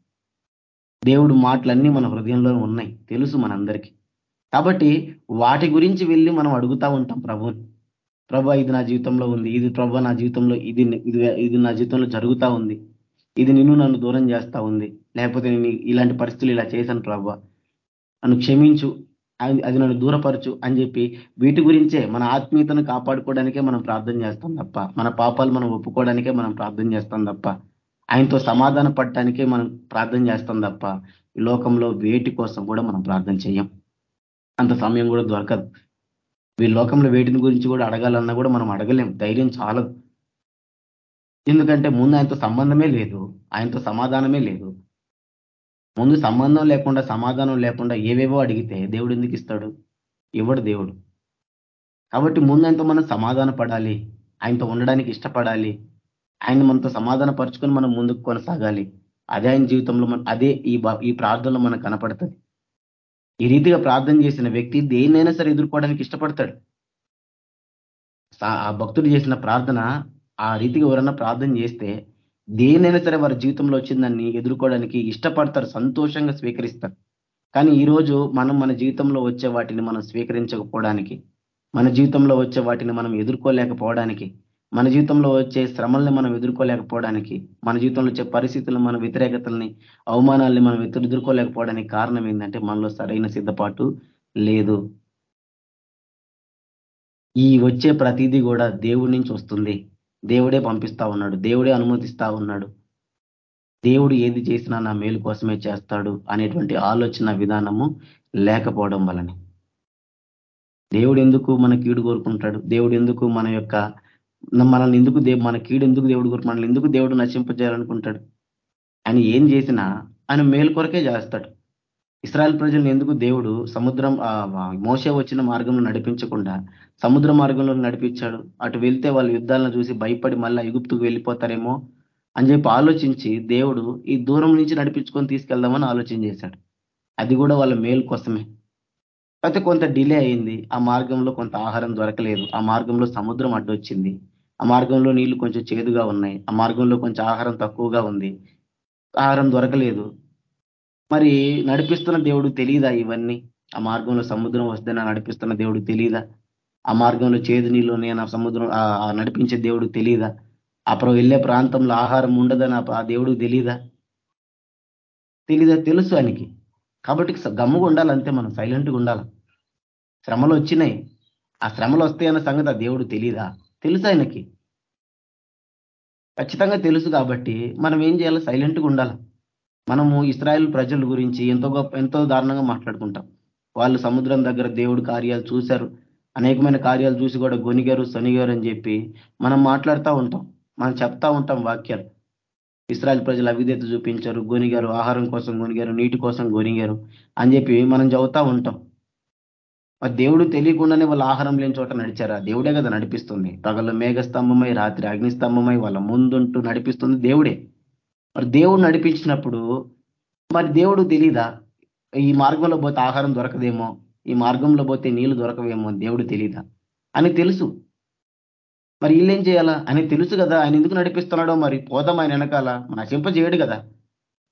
దేవుడు మాటలన్నీ మన హృదయంలో ఉన్నాయి. తెలుసు మనందరికీ. కాబట్టి వాటి గురించి వెళ్ళి మనం అడుగుతా ఉంటాం ప్రభుని ప్రభా ఇది నా జీవితంలో ఉంది. ఇది ప్రభా నా జీవితంలో ఇది ఇది నా జీవితంలో జరుగుతా ఉంది. ఇది నిన్ను నన్ను దూరం చేస్తా ఉంది. లేకపోతే నేను ఇలాంటి పరిస్థితులు ఇలా చేశాను ప్రభా. నన్ను క్షమించు. అది నన్ను దూరపరచు అని చెప్పి వీటి గురించే మన ఆత్మీయతను కాపాడుకోవడానికే మనం ప్రార్థన చేస్తాం తప్ప మన పాపాలు మనం ఒప్పుకోవడానికే మనం ప్రార్థన చేస్తాం తప్ప ఆయనతో సమాధాన పడటానికే మనం ప్రార్థన చేస్తాం తప్ప ఈ లోకంలో వేటి కోసం కూడా మనం ప్రార్థన చేయం. అంత సమయం కూడా దొరకదు. ఈ లోకంలో వేటిని గురించి కూడా అడగాలన్నా కూడా మనం అడగలేం. ధైర్యం చాలదు. ఎందుకంటే ముందు ఆయనతో సంబంధమే లేదు. ఆయనతో సమాధానమే లేదు. ముందు సంబంధం లేకుండా సమాధానం లేకుండా ఏవేవో అడిగితే దేవుడు ఎందుకు ఇస్తాడు? ఇవ్వడు దేవుడు. కాబట్టి ముందు ఆయనతో మనం సమాధాన పడాలి. ఆయనతో ఉండడానికి ఇష్టపడాలి. ఆయన మనతో సమాధాన పరుచుకొని మనం ముందుకు కొనసాగాలి. అదే ఆయన జీవితంలో అదే ఈ ఈ ప్రార్థనలో మనకు కనపడుతుంది. ఈ రీతిగా ప్రార్థన చేసిన వ్యక్తి దేన్నైనా సరే ఎదుర్కోవడానికి ఇష్టపడతాడు. ఆ భక్తుడు చేసిన ప్రార్థన ఆ రీతిగా ఎవరన్నా ప్రార్థన చేస్తే దేనైనా సరే వారి జీవితంలో వచ్చిందాన్ని ఎదుర్కోవడానికి ఇష్టపడతారు సంతోషంగా స్వీకరిస్తారు. కానీ ఈరోజు మనం మన జీవితంలో వచ్చే వాటిని మనం స్వీకరించకపోవడానికి మన జీవితంలో వచ్చే వాటిని మనం ఎదుర్కోలేకపోవడానికి మన జీవితంలో వచ్చే శ్రమల్ని మనం ఎదుర్కోలేకపోవడానికి మన జీవితంలో వచ్చే పరిస్థితులను మన వ్యతిరేకతల్ని అవమానాల్ని మనం ఎదుర్కోలేకపోవడానికి కారణం ఏంటంటే మనలో సరైన సిద్ధపాటు లేదు. ఈ వచ్చే ప్రతిదీ కూడా దేవుడి నుంచి వస్తుంది. దేవుడే పంపిస్తా ఉన్నాడు. దేవుడే అనుమతిస్తా ఉన్నాడు. దేవుడు ఏది చేసినా నా మేలు కోసమే చేస్తాడు అనేటువంటి ఆలోచన విధానము లేకపోవడం వలన. దేవుడు ఎందుకు మన కీడు కోరుకుంటాడు? దేవుడు ఎందుకు మన యొక్క మనల్ని ఎందుకు దేవు మన కీడు ఎందుకు దేవుడు కోరు మనల్ని ఎందుకు దేవుడు నశింపజేయాలనుకుంటాడు? ఆయన ఏం చేసినా ఆయన మేలు కొరకే చేస్తాడు. ఇస్రాయల్ ప్రజలను ఎందుకు దేవుడు సముద్రం మోస వచ్చిన మార్గంలో నడిపించకుండా సముద్ర మార్గంలో నడిపించాడు? అటు వెళ్తే వాళ్ళు యుద్ధాలను చూసి భయపడి మళ్ళీ ఎగుప్తుకు వెళ్ళిపోతారేమో అని చెప్పి ఆలోచించి దేవుడు ఈ దూరం నుంచి నడిపించుకొని తీసుకెళ్దామని ఆలోచన చేశాడు. అది కూడా వాళ్ళ మేలు కోసమే. అయితే కొంత డిలే అయింది. ఆ మార్గంలో కొంత ఆహారం దొరకలేదు. ఆ మార్గంలో సముద్రం అడ్డొచ్చింది. ఆ మార్గంలో నీళ్ళు కొంచెం చేదుగా ఉన్నాయి. ఆ మార్గంలో కొంచెం ఆహారం తక్కువగా ఉంది. ఆహారం దొరకలేదు. మరి నడిపిస్తున్న దేవుడు తెలియదా ఇవన్నీ? ఆ మార్గంలో సముద్రం వస్తే నడిపిస్తున్న దేవుడు తెలియదా ఆ మార్గంలో చేదు నీళ్ళు నేను సముద్రం నడిపించే దేవుడు తెలియదా అప్పుడు వెళ్ళే ప్రాంతంలో ఆహారం ఉండదని ఆ దేవుడు తెలియదా తెలీదా? తెలుసు ఆయనకి. కాబట్టి గమ్ముగా ఉండాలంతే మనం. సైలెంట్గా ఉండాలి. శ్రమలు వచ్చినాయి. ఆ శ్రమలు వస్తాయన్న సంగతి ఆ దేవుడు తెలీదా? తెలుసు ఆయనకి. ఖచ్చితంగా తెలుసు కాబట్టి మనం ఏం చేయాలి? సైలెంట్గా ఉండాలి. మనము ఇస్రాయల్ ప్రజల గురించి ఎంతో గొప్ప ఎంతో దారుణంగా మాట్లాడుకుంటాం. వాళ్ళు సముద్రం దగ్గర దేవుడు కార్యాలు చూశారు. అనేకమైన కార్యాలు చూసి కూడా గొనిగారు శనిగారు అని చెప్పి మనం మాట్లాడుతూ ఉంటాం. మనం చెప్తా ఉంటాం వాక్యాలు. ఇస్రాయల్ ప్రజలు అవిధేత చూపించారు గొనిగారు ఆహారం కోసం గొనిగారు నీటి కోసం గొనిగారు అని చెప్పి మనం చదువుతూ ఉంటాం. మరి దేవుడు తెలియకుండానే వాళ్ళ ఆహారం లేని చోట నడిచారా. దేవుడే కదా నడిపిస్తుంది. పగల మేఘస్తంభమై రాత్రి అగ్నిస్తంభమై వాళ్ళ ముందుంటూ నడిపిస్తుంది దేవుడే. మరి దేవుడు నడిపించినప్పుడు మరి దేవుడు తెలీదా? ఈ మార్గంలో పోతే ఆహారం దొరకదేమో? ఈ మార్గంలో పోతే నీళ్ళు దొరకవేమో దేవుడు తెలీదా? అని తెలుసు. మరి వీళ్ళేం చేయాలా? అని తెలుసు కదా. ఆయన ఎందుకు నడిపిస్తున్నాడో మరి? పోదాం ఆయన వెనకాల. నశింప చేయడు కదా.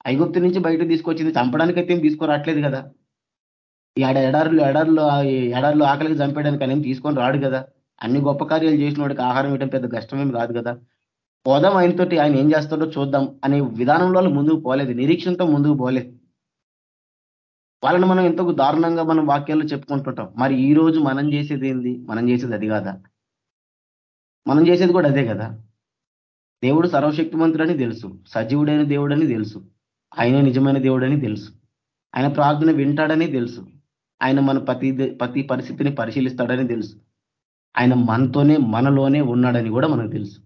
ఐగుప్తు నుంచి బయట తీసుకొచ్చింది చంపడానికైతే ఏం తీసుకురావట్లేదు కదా. ఎడ ఎడారులు ఎడారులు ఎడారులు ఆకలికి చంపేయడానికి ఆయన తీసుకొని రాడు కదా. అన్ని గొప్ప కార్యాలు చేసిన వాడికి ఆహారం ఇవ్వడం పెద్ద కష్టమేం రాదు కదా. పోదాం ఆయనతోటి ఆయన ఏం చేస్తాడో చూద్దాం అనే విధానంలో ముందుకు పోలేదు. నిరీక్షణతో ముందుకు పోలేదు. వాళ్ళని మనం ఎంతో దారుణంగా మనం వాక్యాల్లో చెప్పుకుంటుంటాం. మరి ఈ రోజు మనం చేసేది ఏంది? మనం చేసేది అది కాదా? మనం చేసేది కూడా అదే కదా. దేవుడు సర్వశక్తిమంతుడని తెలుసు. సజీవుడైన దేవుడని తెలుసు. ఆయనే నిజమైన దేవుడని తెలుసు. ఆయన ప్రార్థన వింటాడని తెలుసు. ఆయన మన ప్రతి ప్రతి పరిస్థితిని పరిశీలిస్తాడని తెలుసు. ఆయన మనతోనే మనలోనే ఉన్నాడని కూడా మనకు తెలుసు.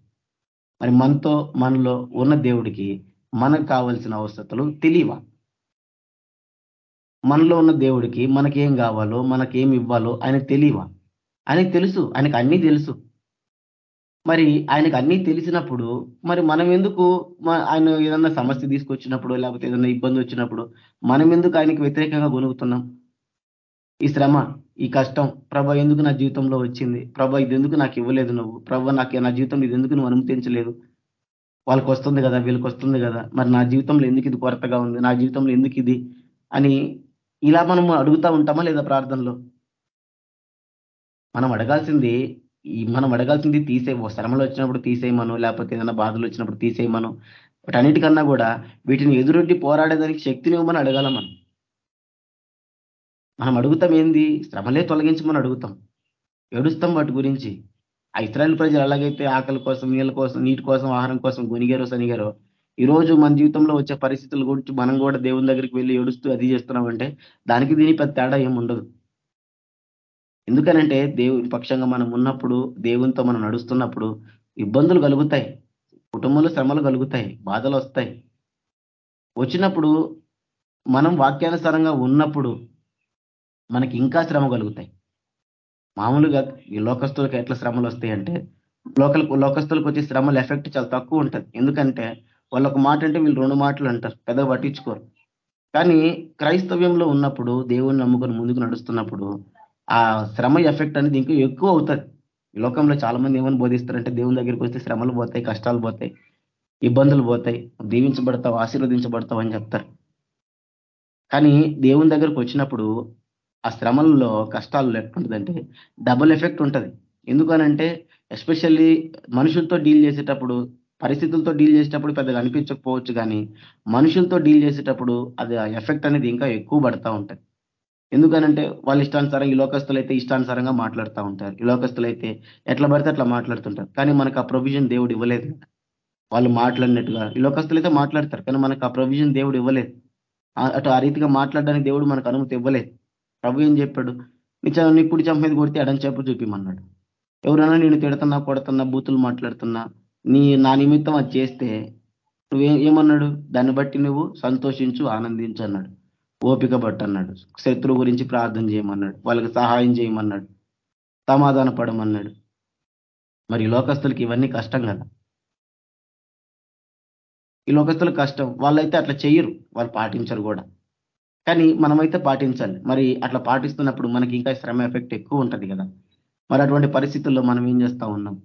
మరి మనతో మనలో ఉన్న దేవుడికి మనకు కావలసిన అవసరతలు తెలియవా? మనలో ఉన్న దేవుడికి మనకేం కావాలో మనకేం ఇవ్వాలో ఆయన తెలియవా? ఆయనకు తెలుసు ఆయనకు అన్నీ తెలుసు. మరి ఆయనకు అన్నీ తెలిసినప్పుడు మరి మనం ఎందుకు ఆయన ఏదన్నా సమస్య తీసుకొచ్చినప్పుడు లేకపోతే ఏదన్నా ఇబ్బంది వచ్చినప్పుడు మనం ఎందుకు ఆయనకి వ్యతిరేకంగా గొనుగుతున్నాం? ఈ శ్రమ ఈ కష్టం ప్రభ ఎందుకు నా జీవితంలో వచ్చింది? ప్రభ ఇది ఎందుకు నాకు ఇవ్వలేదు నువ్వు? ప్రభ నాకు నా జీవితం ఇది ఎందుకు నువ్వు అనుమతించలేదు? వాళ్ళకి వస్తుంది కదా వీళ్ళకి వస్తుంది కదా. మరి నా జీవితంలో ఎందుకు ఇది కొరతగా ఉంది? నా జీవితంలో ఎందుకు ఇది? అని ఇలా మనం అడుగుతా ఉంటామా లేదా ప్రార్థనలో? మనం అడగాల్సింది మనం అడగాల్సింది తీసే శ్రమలు వచ్చినప్పుడు తీసేయమను లేకపోతే ఏదైనా బాధలు వచ్చినప్పుడు తీసేయమను. వాటన్నిటికన్నా కూడా వీటిని ఎదురొడ్డి పోరాడేదానికి శక్తిని ఇవ్వమని అడగాల మనం. మనం అడుగుతాం ఏంది? శ్రమలే తొలగించమని అడుగుతాం. ఏడుస్తాం వాటి గురించి. ఆ ఇస్రాయల్ ప్రజలు ఎలాగైతే ఆకలి కోసం నీళ్ళ కోసం నీటి కోసం ఆహారం కోసం గునిగారో సనిగారో ఈరోజు మన జీవితంలో వచ్చే పరిస్థితుల గురించి మనం కూడా దేవుని దగ్గరికి వెళ్ళి ఏడుస్తూ అది చేస్తున్నామంటే దానికి దీని పెద్ద తేడా ఏమి ఉండదు. ఎందుకనంటే దేవుని పక్షంగా మనం ఉన్నప్పుడు దేవునితో మనం నడుస్తున్నప్పుడు ఇబ్బందులు కలుగుతాయి. కుటుంబంలో శ్రమలు కలుగుతాయి. బాధలు వస్తాయి. వచ్చినప్పుడు మనం వాక్యానుసారంగా ఉన్నప్పుడు మనకి ఇంకా శ్రమ కలుగుతాయి మామూలుగా ఈ లోకస్తులకు ఎట్లా శ్రమలు వస్తాయి అంటే లోకల్ లోకస్తులకు వచ్చే శ్రమల ఎఫెక్ట్ చాలా తక్కువ ఉంటుంది ఎందుకంటే వాళ్ళు ఒక మాట అంటే వీళ్ళు రెండు మాటలు అంటారు పెద్దగా పట్టించుకోరు. కానీ క్రైస్తవ్యంలో ఉన్నప్పుడు దేవుని నమ్ముకొని ముందుకు నడుస్తున్నప్పుడు ఆ శ్రమ ఎఫెక్ట్ అనేది ఇంకా ఎక్కువ అవుతుంది. ఈ లోకంలో చాలా మంది ఏమని బోధిస్తారంటే దేవుని దగ్గరికి వస్తే శ్రమలు పోతాయి కష్టాలు పోతాయి ఇబ్బందులు పోతాయి దీవించబడతావు ఆశీర్వదించబడతావు అని చెప్తారు. కానీ దేవుని దగ్గరకు వచ్చినప్పుడు ఆ శ్రమల్లో కష్టాలు ఎట్లుంటుందంటే డబుల్ ఎఫెక్ట్ ఉంటుంది. ఎందుకనంటే ఎస్పెషల్లీ మనుషులతో డీల్ చేసేటప్పుడు పరిస్థితులతో డీల్ చేసేటప్పుడు పెద్దగా అనిపించకపోవచ్చు కానీ మనుషులతో డీల్ చేసేటప్పుడు అది ఎఫెక్ట్ అనేది ఇంకా ఎక్కువ పడతా ఉంటుంది. ఎందుకనంటే వాళ్ళు ఇష్టానుసారం ఈ లోకస్తులు అయితే ఇష్టానుసారంగా మాట్లాడుతూ ఉంటారు. ఈ లోకస్తులు అయితే ఎట్లా పడితే అట్లా మాట్లాడుతుంటారు. కానీ మనకు ఆ ప్రొవిజన్ దేవుడు ఇవ్వలేదు వాళ్ళు మాట్లాడినట్టుగా ఈ లోకస్తులు అయితే మాట్లాడతారు కానీ మనకు ఆ ప్రొవిజన్ దేవుడు ఇవ్వలేదు. అటు ఆ రీతిగా మాట్లాడడానికి దేవుడు మనకు అనుమతి ఇవ్వలేదు. ప్రభు ఏం చెప్పాడు? నీ నీ కుడి చంప మీద కొడితే ఎడని చెప్పు చూపిమన్నాడు. ఎవరైనా నేను తిడుతున్నా కొడుతున్నా బూతులు మాట్లాడుతున్నా నీ నా నిమిత్తం అది చేస్తే నువ్వే ఏమన్నాడు? దాన్ని బట్టి నువ్వు సంతోషించు ఆనందించు అన్నాడు. ఓపిక పట్టు అన్నాడు. శత్రువు గురించి ప్రార్థన చేయమన్నాడు. వాళ్ళకి సహాయం చేయమన్నాడు. సమాధాన పడమన్నాడు. మరి లోకస్తులకి ఇవన్నీ కష్టం కదా? ఈ లోకస్తులకు కష్టం. వాళ్ళైతే అట్లా చెయ్యరు. వాళ్ళు పాటించరు కూడా. కానీ మనమైతే పాటించాలి. మరి అట్లా పాటిస్తున్నప్పుడు మనకి ఇంకా శ్రమ ఎఫెక్ట్ ఎక్కువ ఉంటుంది కదా. మరి అటువంటి పరిస్థితుల్లో మనం ఏం చేస్తా ఉన్నాం?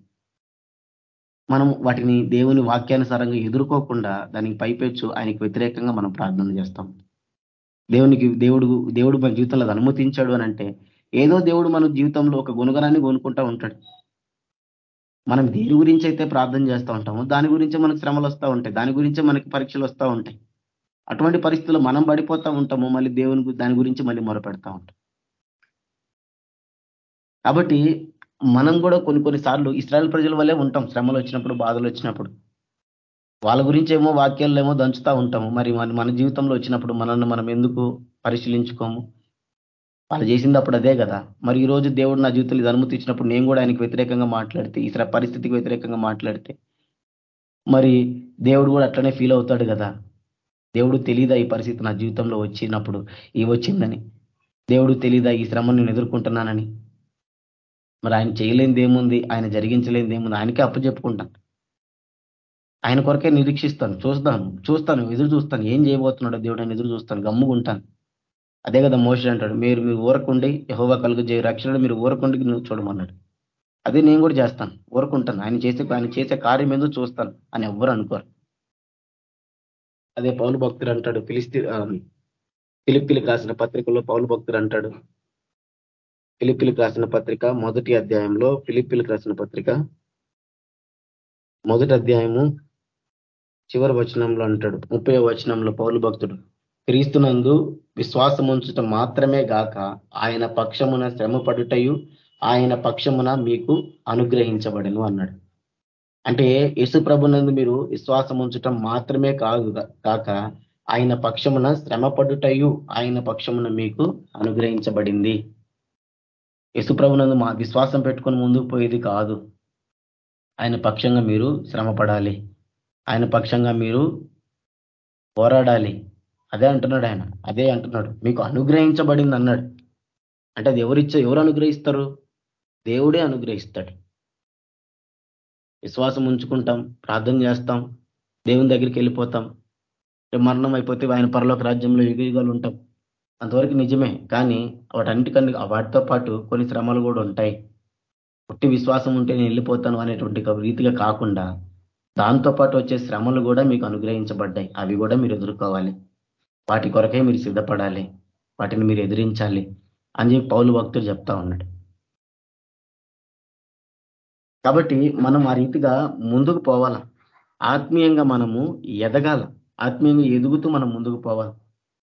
మనం వాటిని దేవుని వాక్యానుసారంగా ఎదుర్కోకుండా దానికి పైపెచ్చు ఆయనకు వ్యతిరేకంగా మనం ప్రార్థన చేస్తాం. దేవునికి దేవుడు దేవుడు మన జీవితంలో అనుమతించాడు అని అంటే ఏదో దేవుడు మన జీవితంలో ఒక గుణగణాన్ని కొనుక్కుంటూ ఉంటాడు. మనం దేని గురించి అయితే ప్రార్థన చేస్తూ ఉంటామో దాని గురించే మనకు శ్రమలు వస్తూ ఉంటాయి. దాని గురించే మనకి పరీక్షలు వస్తూ ఉంటాయి. అటువంటి పరిస్థితుల్లో మనం పడిపోతూ ఉంటాము మళ్ళీ దేవుని దాని గురించి మళ్ళీ మొరపెడతా ఉంటాం. కాబట్టి మనం కూడా కొన్ని కొన్ని సార్లు ఇస్రాయల్ ప్రజల వల్లే ఉంటాం శ్రమలు వచ్చినప్పుడు బాధలు వచ్చినప్పుడు. వాళ్ళ గురించి ఏమో వాక్యాలు ఏమో దంచుతా ఉంటాము. మరి మన జీవితంలో వచ్చినప్పుడు మనల్ని మనం ఎందుకు పరిశీలించుకోము? వాళ్ళు చేసింది అప్పుడు అదే కదా. మరి ఈ రోజు దేవుడు నా జీవితంలో ఇది అనుమతి ఇచ్చినప్పుడు నేను కూడా ఆయనకి వ్యతిరేకంగా మాట్లాడితే ఈ పరిస్థితికి వ్యతిరేకంగా మాట్లాడితే మరి దేవుడు కూడా అట్లనే ఫీల్ అవుతాడు కదా. దేవుడు తెలీదా ఈ పరిస్థితి నా జీవితంలో వచ్చినప్పుడు? ఈ వచ్చిందని. దేవుడు తెలీదా ఈ శ్రమను నేను ఎదుర్కొంటున్నానని? మరి ఆయన చేయలేనిది ఏముంది ఆయన జరిగించలేనిది ఏముంది ఆయనకే అప్పు చెప్పుకుంటాను ఆయన కొరకే నిరీక్షిస్తాను. చూస్తాను. చూస్తాను. ఎదురు చూస్తాను. ఏం చేయబోతున్నాడో దేవుడు నేను ఎదురు చూస్తాను. గమ్ముకుంటాను. అదే కదా మోషన్ అంటాడు. మీరు మీరు ఊరకుండి యహోవా కలుగు చేయ. రక్షణ మీరు ఊరకుండి నువ్వు చూడమన్నాడు. అదే నేను కూడా చేస్తాను. ఊరుకుంటాను. ఆయన చేసే ఆయన చేసే కార్యం ఏదో చూస్తాను అని ఎవ్వరు అనుకోరు. అదే పౌలు భక్తుడు అంటాడు. పిలిస్తి పిలిపిలికి రాసిన పత్రికలో పౌలు భక్తుడు అంటాడు. పిలిపిలికి రాసిన పత్రిక మొదటి అధ్యాయంలో పిలిపిలికి రాసిన పత్రిక మొదటి అధ్యాయము చివరి వచనంలో అంటాడు. ముప్పై వచనంలో పౌలు భక్తుడు క్రీస్తునందు విశ్వాసం ఉంచటం మాత్రమే గాక ఆయన పక్షమున శ్రమ పడుటయు ఆయన పక్షమున మీకు అనుగ్రహించబడను అన్నాడు. అంటే యేసు ప్రభునందు మీరు విశ్వాసం ఉంచటం మాత్రమే కాదు కాక ఆయన పక్షమున శ్రమపడుటయు ఆయన పక్షమున మీకు అనుగ్రహించబడింది. యశుప్రభునందు మా విశ్వాసం పెట్టుకొని ముందుకు పోయేది కాదు. ఆయన పక్షంగా మీరు శ్రమ పడాలి ఆయన పక్షంగా మీరు పోరాడాలి. అదే అంటున్నాడు ఆయన. అదే అంటున్నాడు. మీకు అనుగ్రహించబడింది అన్నాడు. అంటే అది ఎవరిచ్చో ఎవరు అనుగ్రహిస్తారు? దేవుడే అనుగ్రహిస్తాడు. విశ్వాసం ఉంచుకుంటాం ప్రార్థన చేస్తాం దేవుని దగ్గరికి వెళ్ళిపోతాం. మరణం అయిపోతే ఆయన పరలోక రాజ్యంలో యుగయుగాలు ఉంటాం. అంతవరకు నిజమే కానీ వాటన్నిటికన్నా వాటితో పాటు కొన్ని శ్రమలు కూడా ఉంటాయి. పుట్టి విశ్వాసం ఉంటే నేను వెళ్ళిపోతాను అనేటువంటి రీతిగా కాకుండా దాంతో పాటు వచ్చే శ్రమలు కూడా మీకు అనుగ్రహించబడ్డాయి. అవి కూడా మీరు ఎదుర్కోవాలి. వాటి కొరకే మీరు సిద్ధపడాలి. వాటిని మీరు ఎదిరించాలి అని చెప్పి పౌలు భక్తులు చెప్తా ఉన్నాడు. కాబట్టి మనం ఆ రీతిగా ముందుకు పోవాల. ఆత్మీయంగా మనము ఎదగాల. ఆత్మీయంగా ఎదుగుతూ మనం ముందుకు పోవాలి.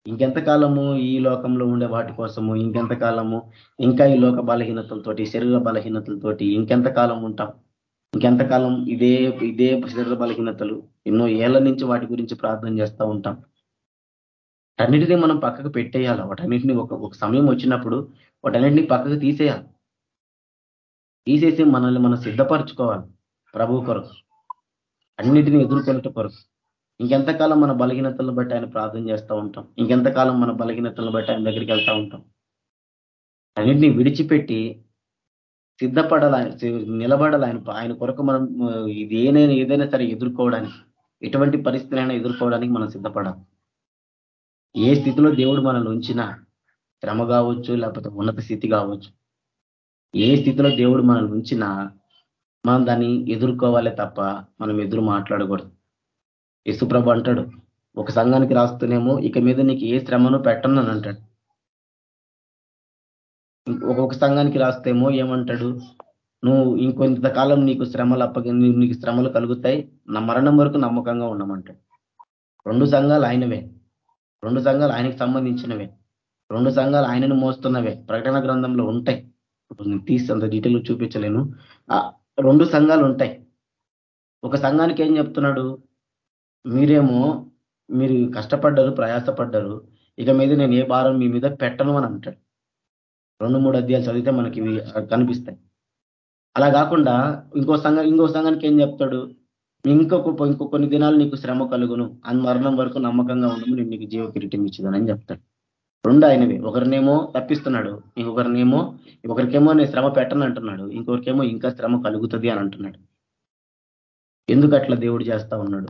ఇంకెంతకాలము ఈ లోకంలో ఉండే వాటి కోసము ఇంకెంతకాలము ఇంకా ఈ లోక బలహీనతలతోటి శరీర బలహీనతలతోటి ఇంకెంతకాలం ఉంటాం. ఇంకెంతకాలం ఇదే ఇదే శరీర బలహీనతలు ఎన్నో ఏళ్ళ నుంచి వాటి గురించి ప్రార్థన చేస్తూ ఉంటాం. వాటన్నిటినీ మనం పక్కకు పెట్టేయాలి? వాటన్నిటిని ఒక ఒక సమయం వచ్చినప్పుడు వాటన్నిటిని పక్కకు తీసేయాలి? తీసేసి మనల్ని మనం సిద్ధపరచుకోవాలి ప్రభు కొరకు. అన్నిటిని ఎదుర్కొనట కొరకు. ఇంకెంతకాలం మన బలహీనతలను బట్టి ఆయన ప్రార్థన చేస్తూ ఉంటాం. ఇంకెంతకాలం మన బలహీనతలను బట్టి ఆయన దగ్గరికి వెళ్తూ ఉంటాం. అన్నింటినీ విడిచిపెట్టి సిద్ధపడాలి ఆయన నిలబడాలి ఆయన ఆయన కొరకు మనం ఇది ఏనైనా ఏదైనా సరే ఎదుర్కోవడానికి ఎటువంటి పరిస్థితులైనా ఎదుర్కోవడానికి మనం సిద్ధపడాలి. ఏ స్థితిలో దేవుడు మనల్ని ఉంచినా శ్రమ కావచ్చు లేకపోతే ఉన్నత స్థితి కావచ్చు ఏ స్థితిలో దేవుడు మనల్ని ఉంచినా మనం దాన్ని ఎదుర్కోవాలి తప్ప మనం ఎదురు మాట్లాడకూడదు. యశుప్రభు అంటాడు ఒక సంఘానికి రాస్తూనేమో ఇక మీద నీకు ఏ శ్రమను పెట్టను అని అంటాడు. ఒక్కొక్క సంఘానికి రాస్తేమో ఏమంటాడు నువ్వు ఇంకొంతకాలం నీకు శ్రమలు అప్పగి నీకు శ్రమలు కలుగుతాయి నా మరణం వరకు నమ్మకంగా ఉండమంటాడు. రెండు సంఘాలు ఆయనవే. రెండు సంఘాలు ఆయనకు సంబంధించినవే. రెండు సంఘాలు ఆయనను మోస్తున్నవే. ప్రకటన గ్రంథంలో ఉంటాయి. తీసి అంత డీటెయిల్ చూపించలేను. రెండు సంఘాలు ఉంటాయి. ఒక సంఘానికి ఏం చెప్తున్నాడు? మీరేమో మీరు కష్టపడ్డారు ప్రయాసపడ్డారు ఇక మీద నేను ఏ భారం మీ మీద పెట్టను అని అంటాడు. రెండు మూడు అధ్యాయాలు చదివితే మనకి ఇవి కనిపిస్తాయి. అలా కాకుండా ఇంకో సంఘం ఇంకో సంఘానికి ఏం చెప్తాడు? ఇంకొక ఇంకో కొన్ని దినాలు నీకు శ్రమ కలుగును. అని మరణం వరకు నమ్మకంగా ఉండము నేను నీకు జీవ కిరీటం ఇచ్చేదని చెప్తాడు. రెండు ఆయనవి ఒకరినేమో తప్పిస్తున్నాడు ఇంకొకరినేమో ఒకరికేమో నేను శ్రమ పెట్టను అంటున్నాడు ఇంకొకరికేమో ఇంకా శ్రమ కలుగుతుంది అని అంటున్నాడు. ఎందుకు అట్లా దేవుడు చేస్తా ఉన్నాడు?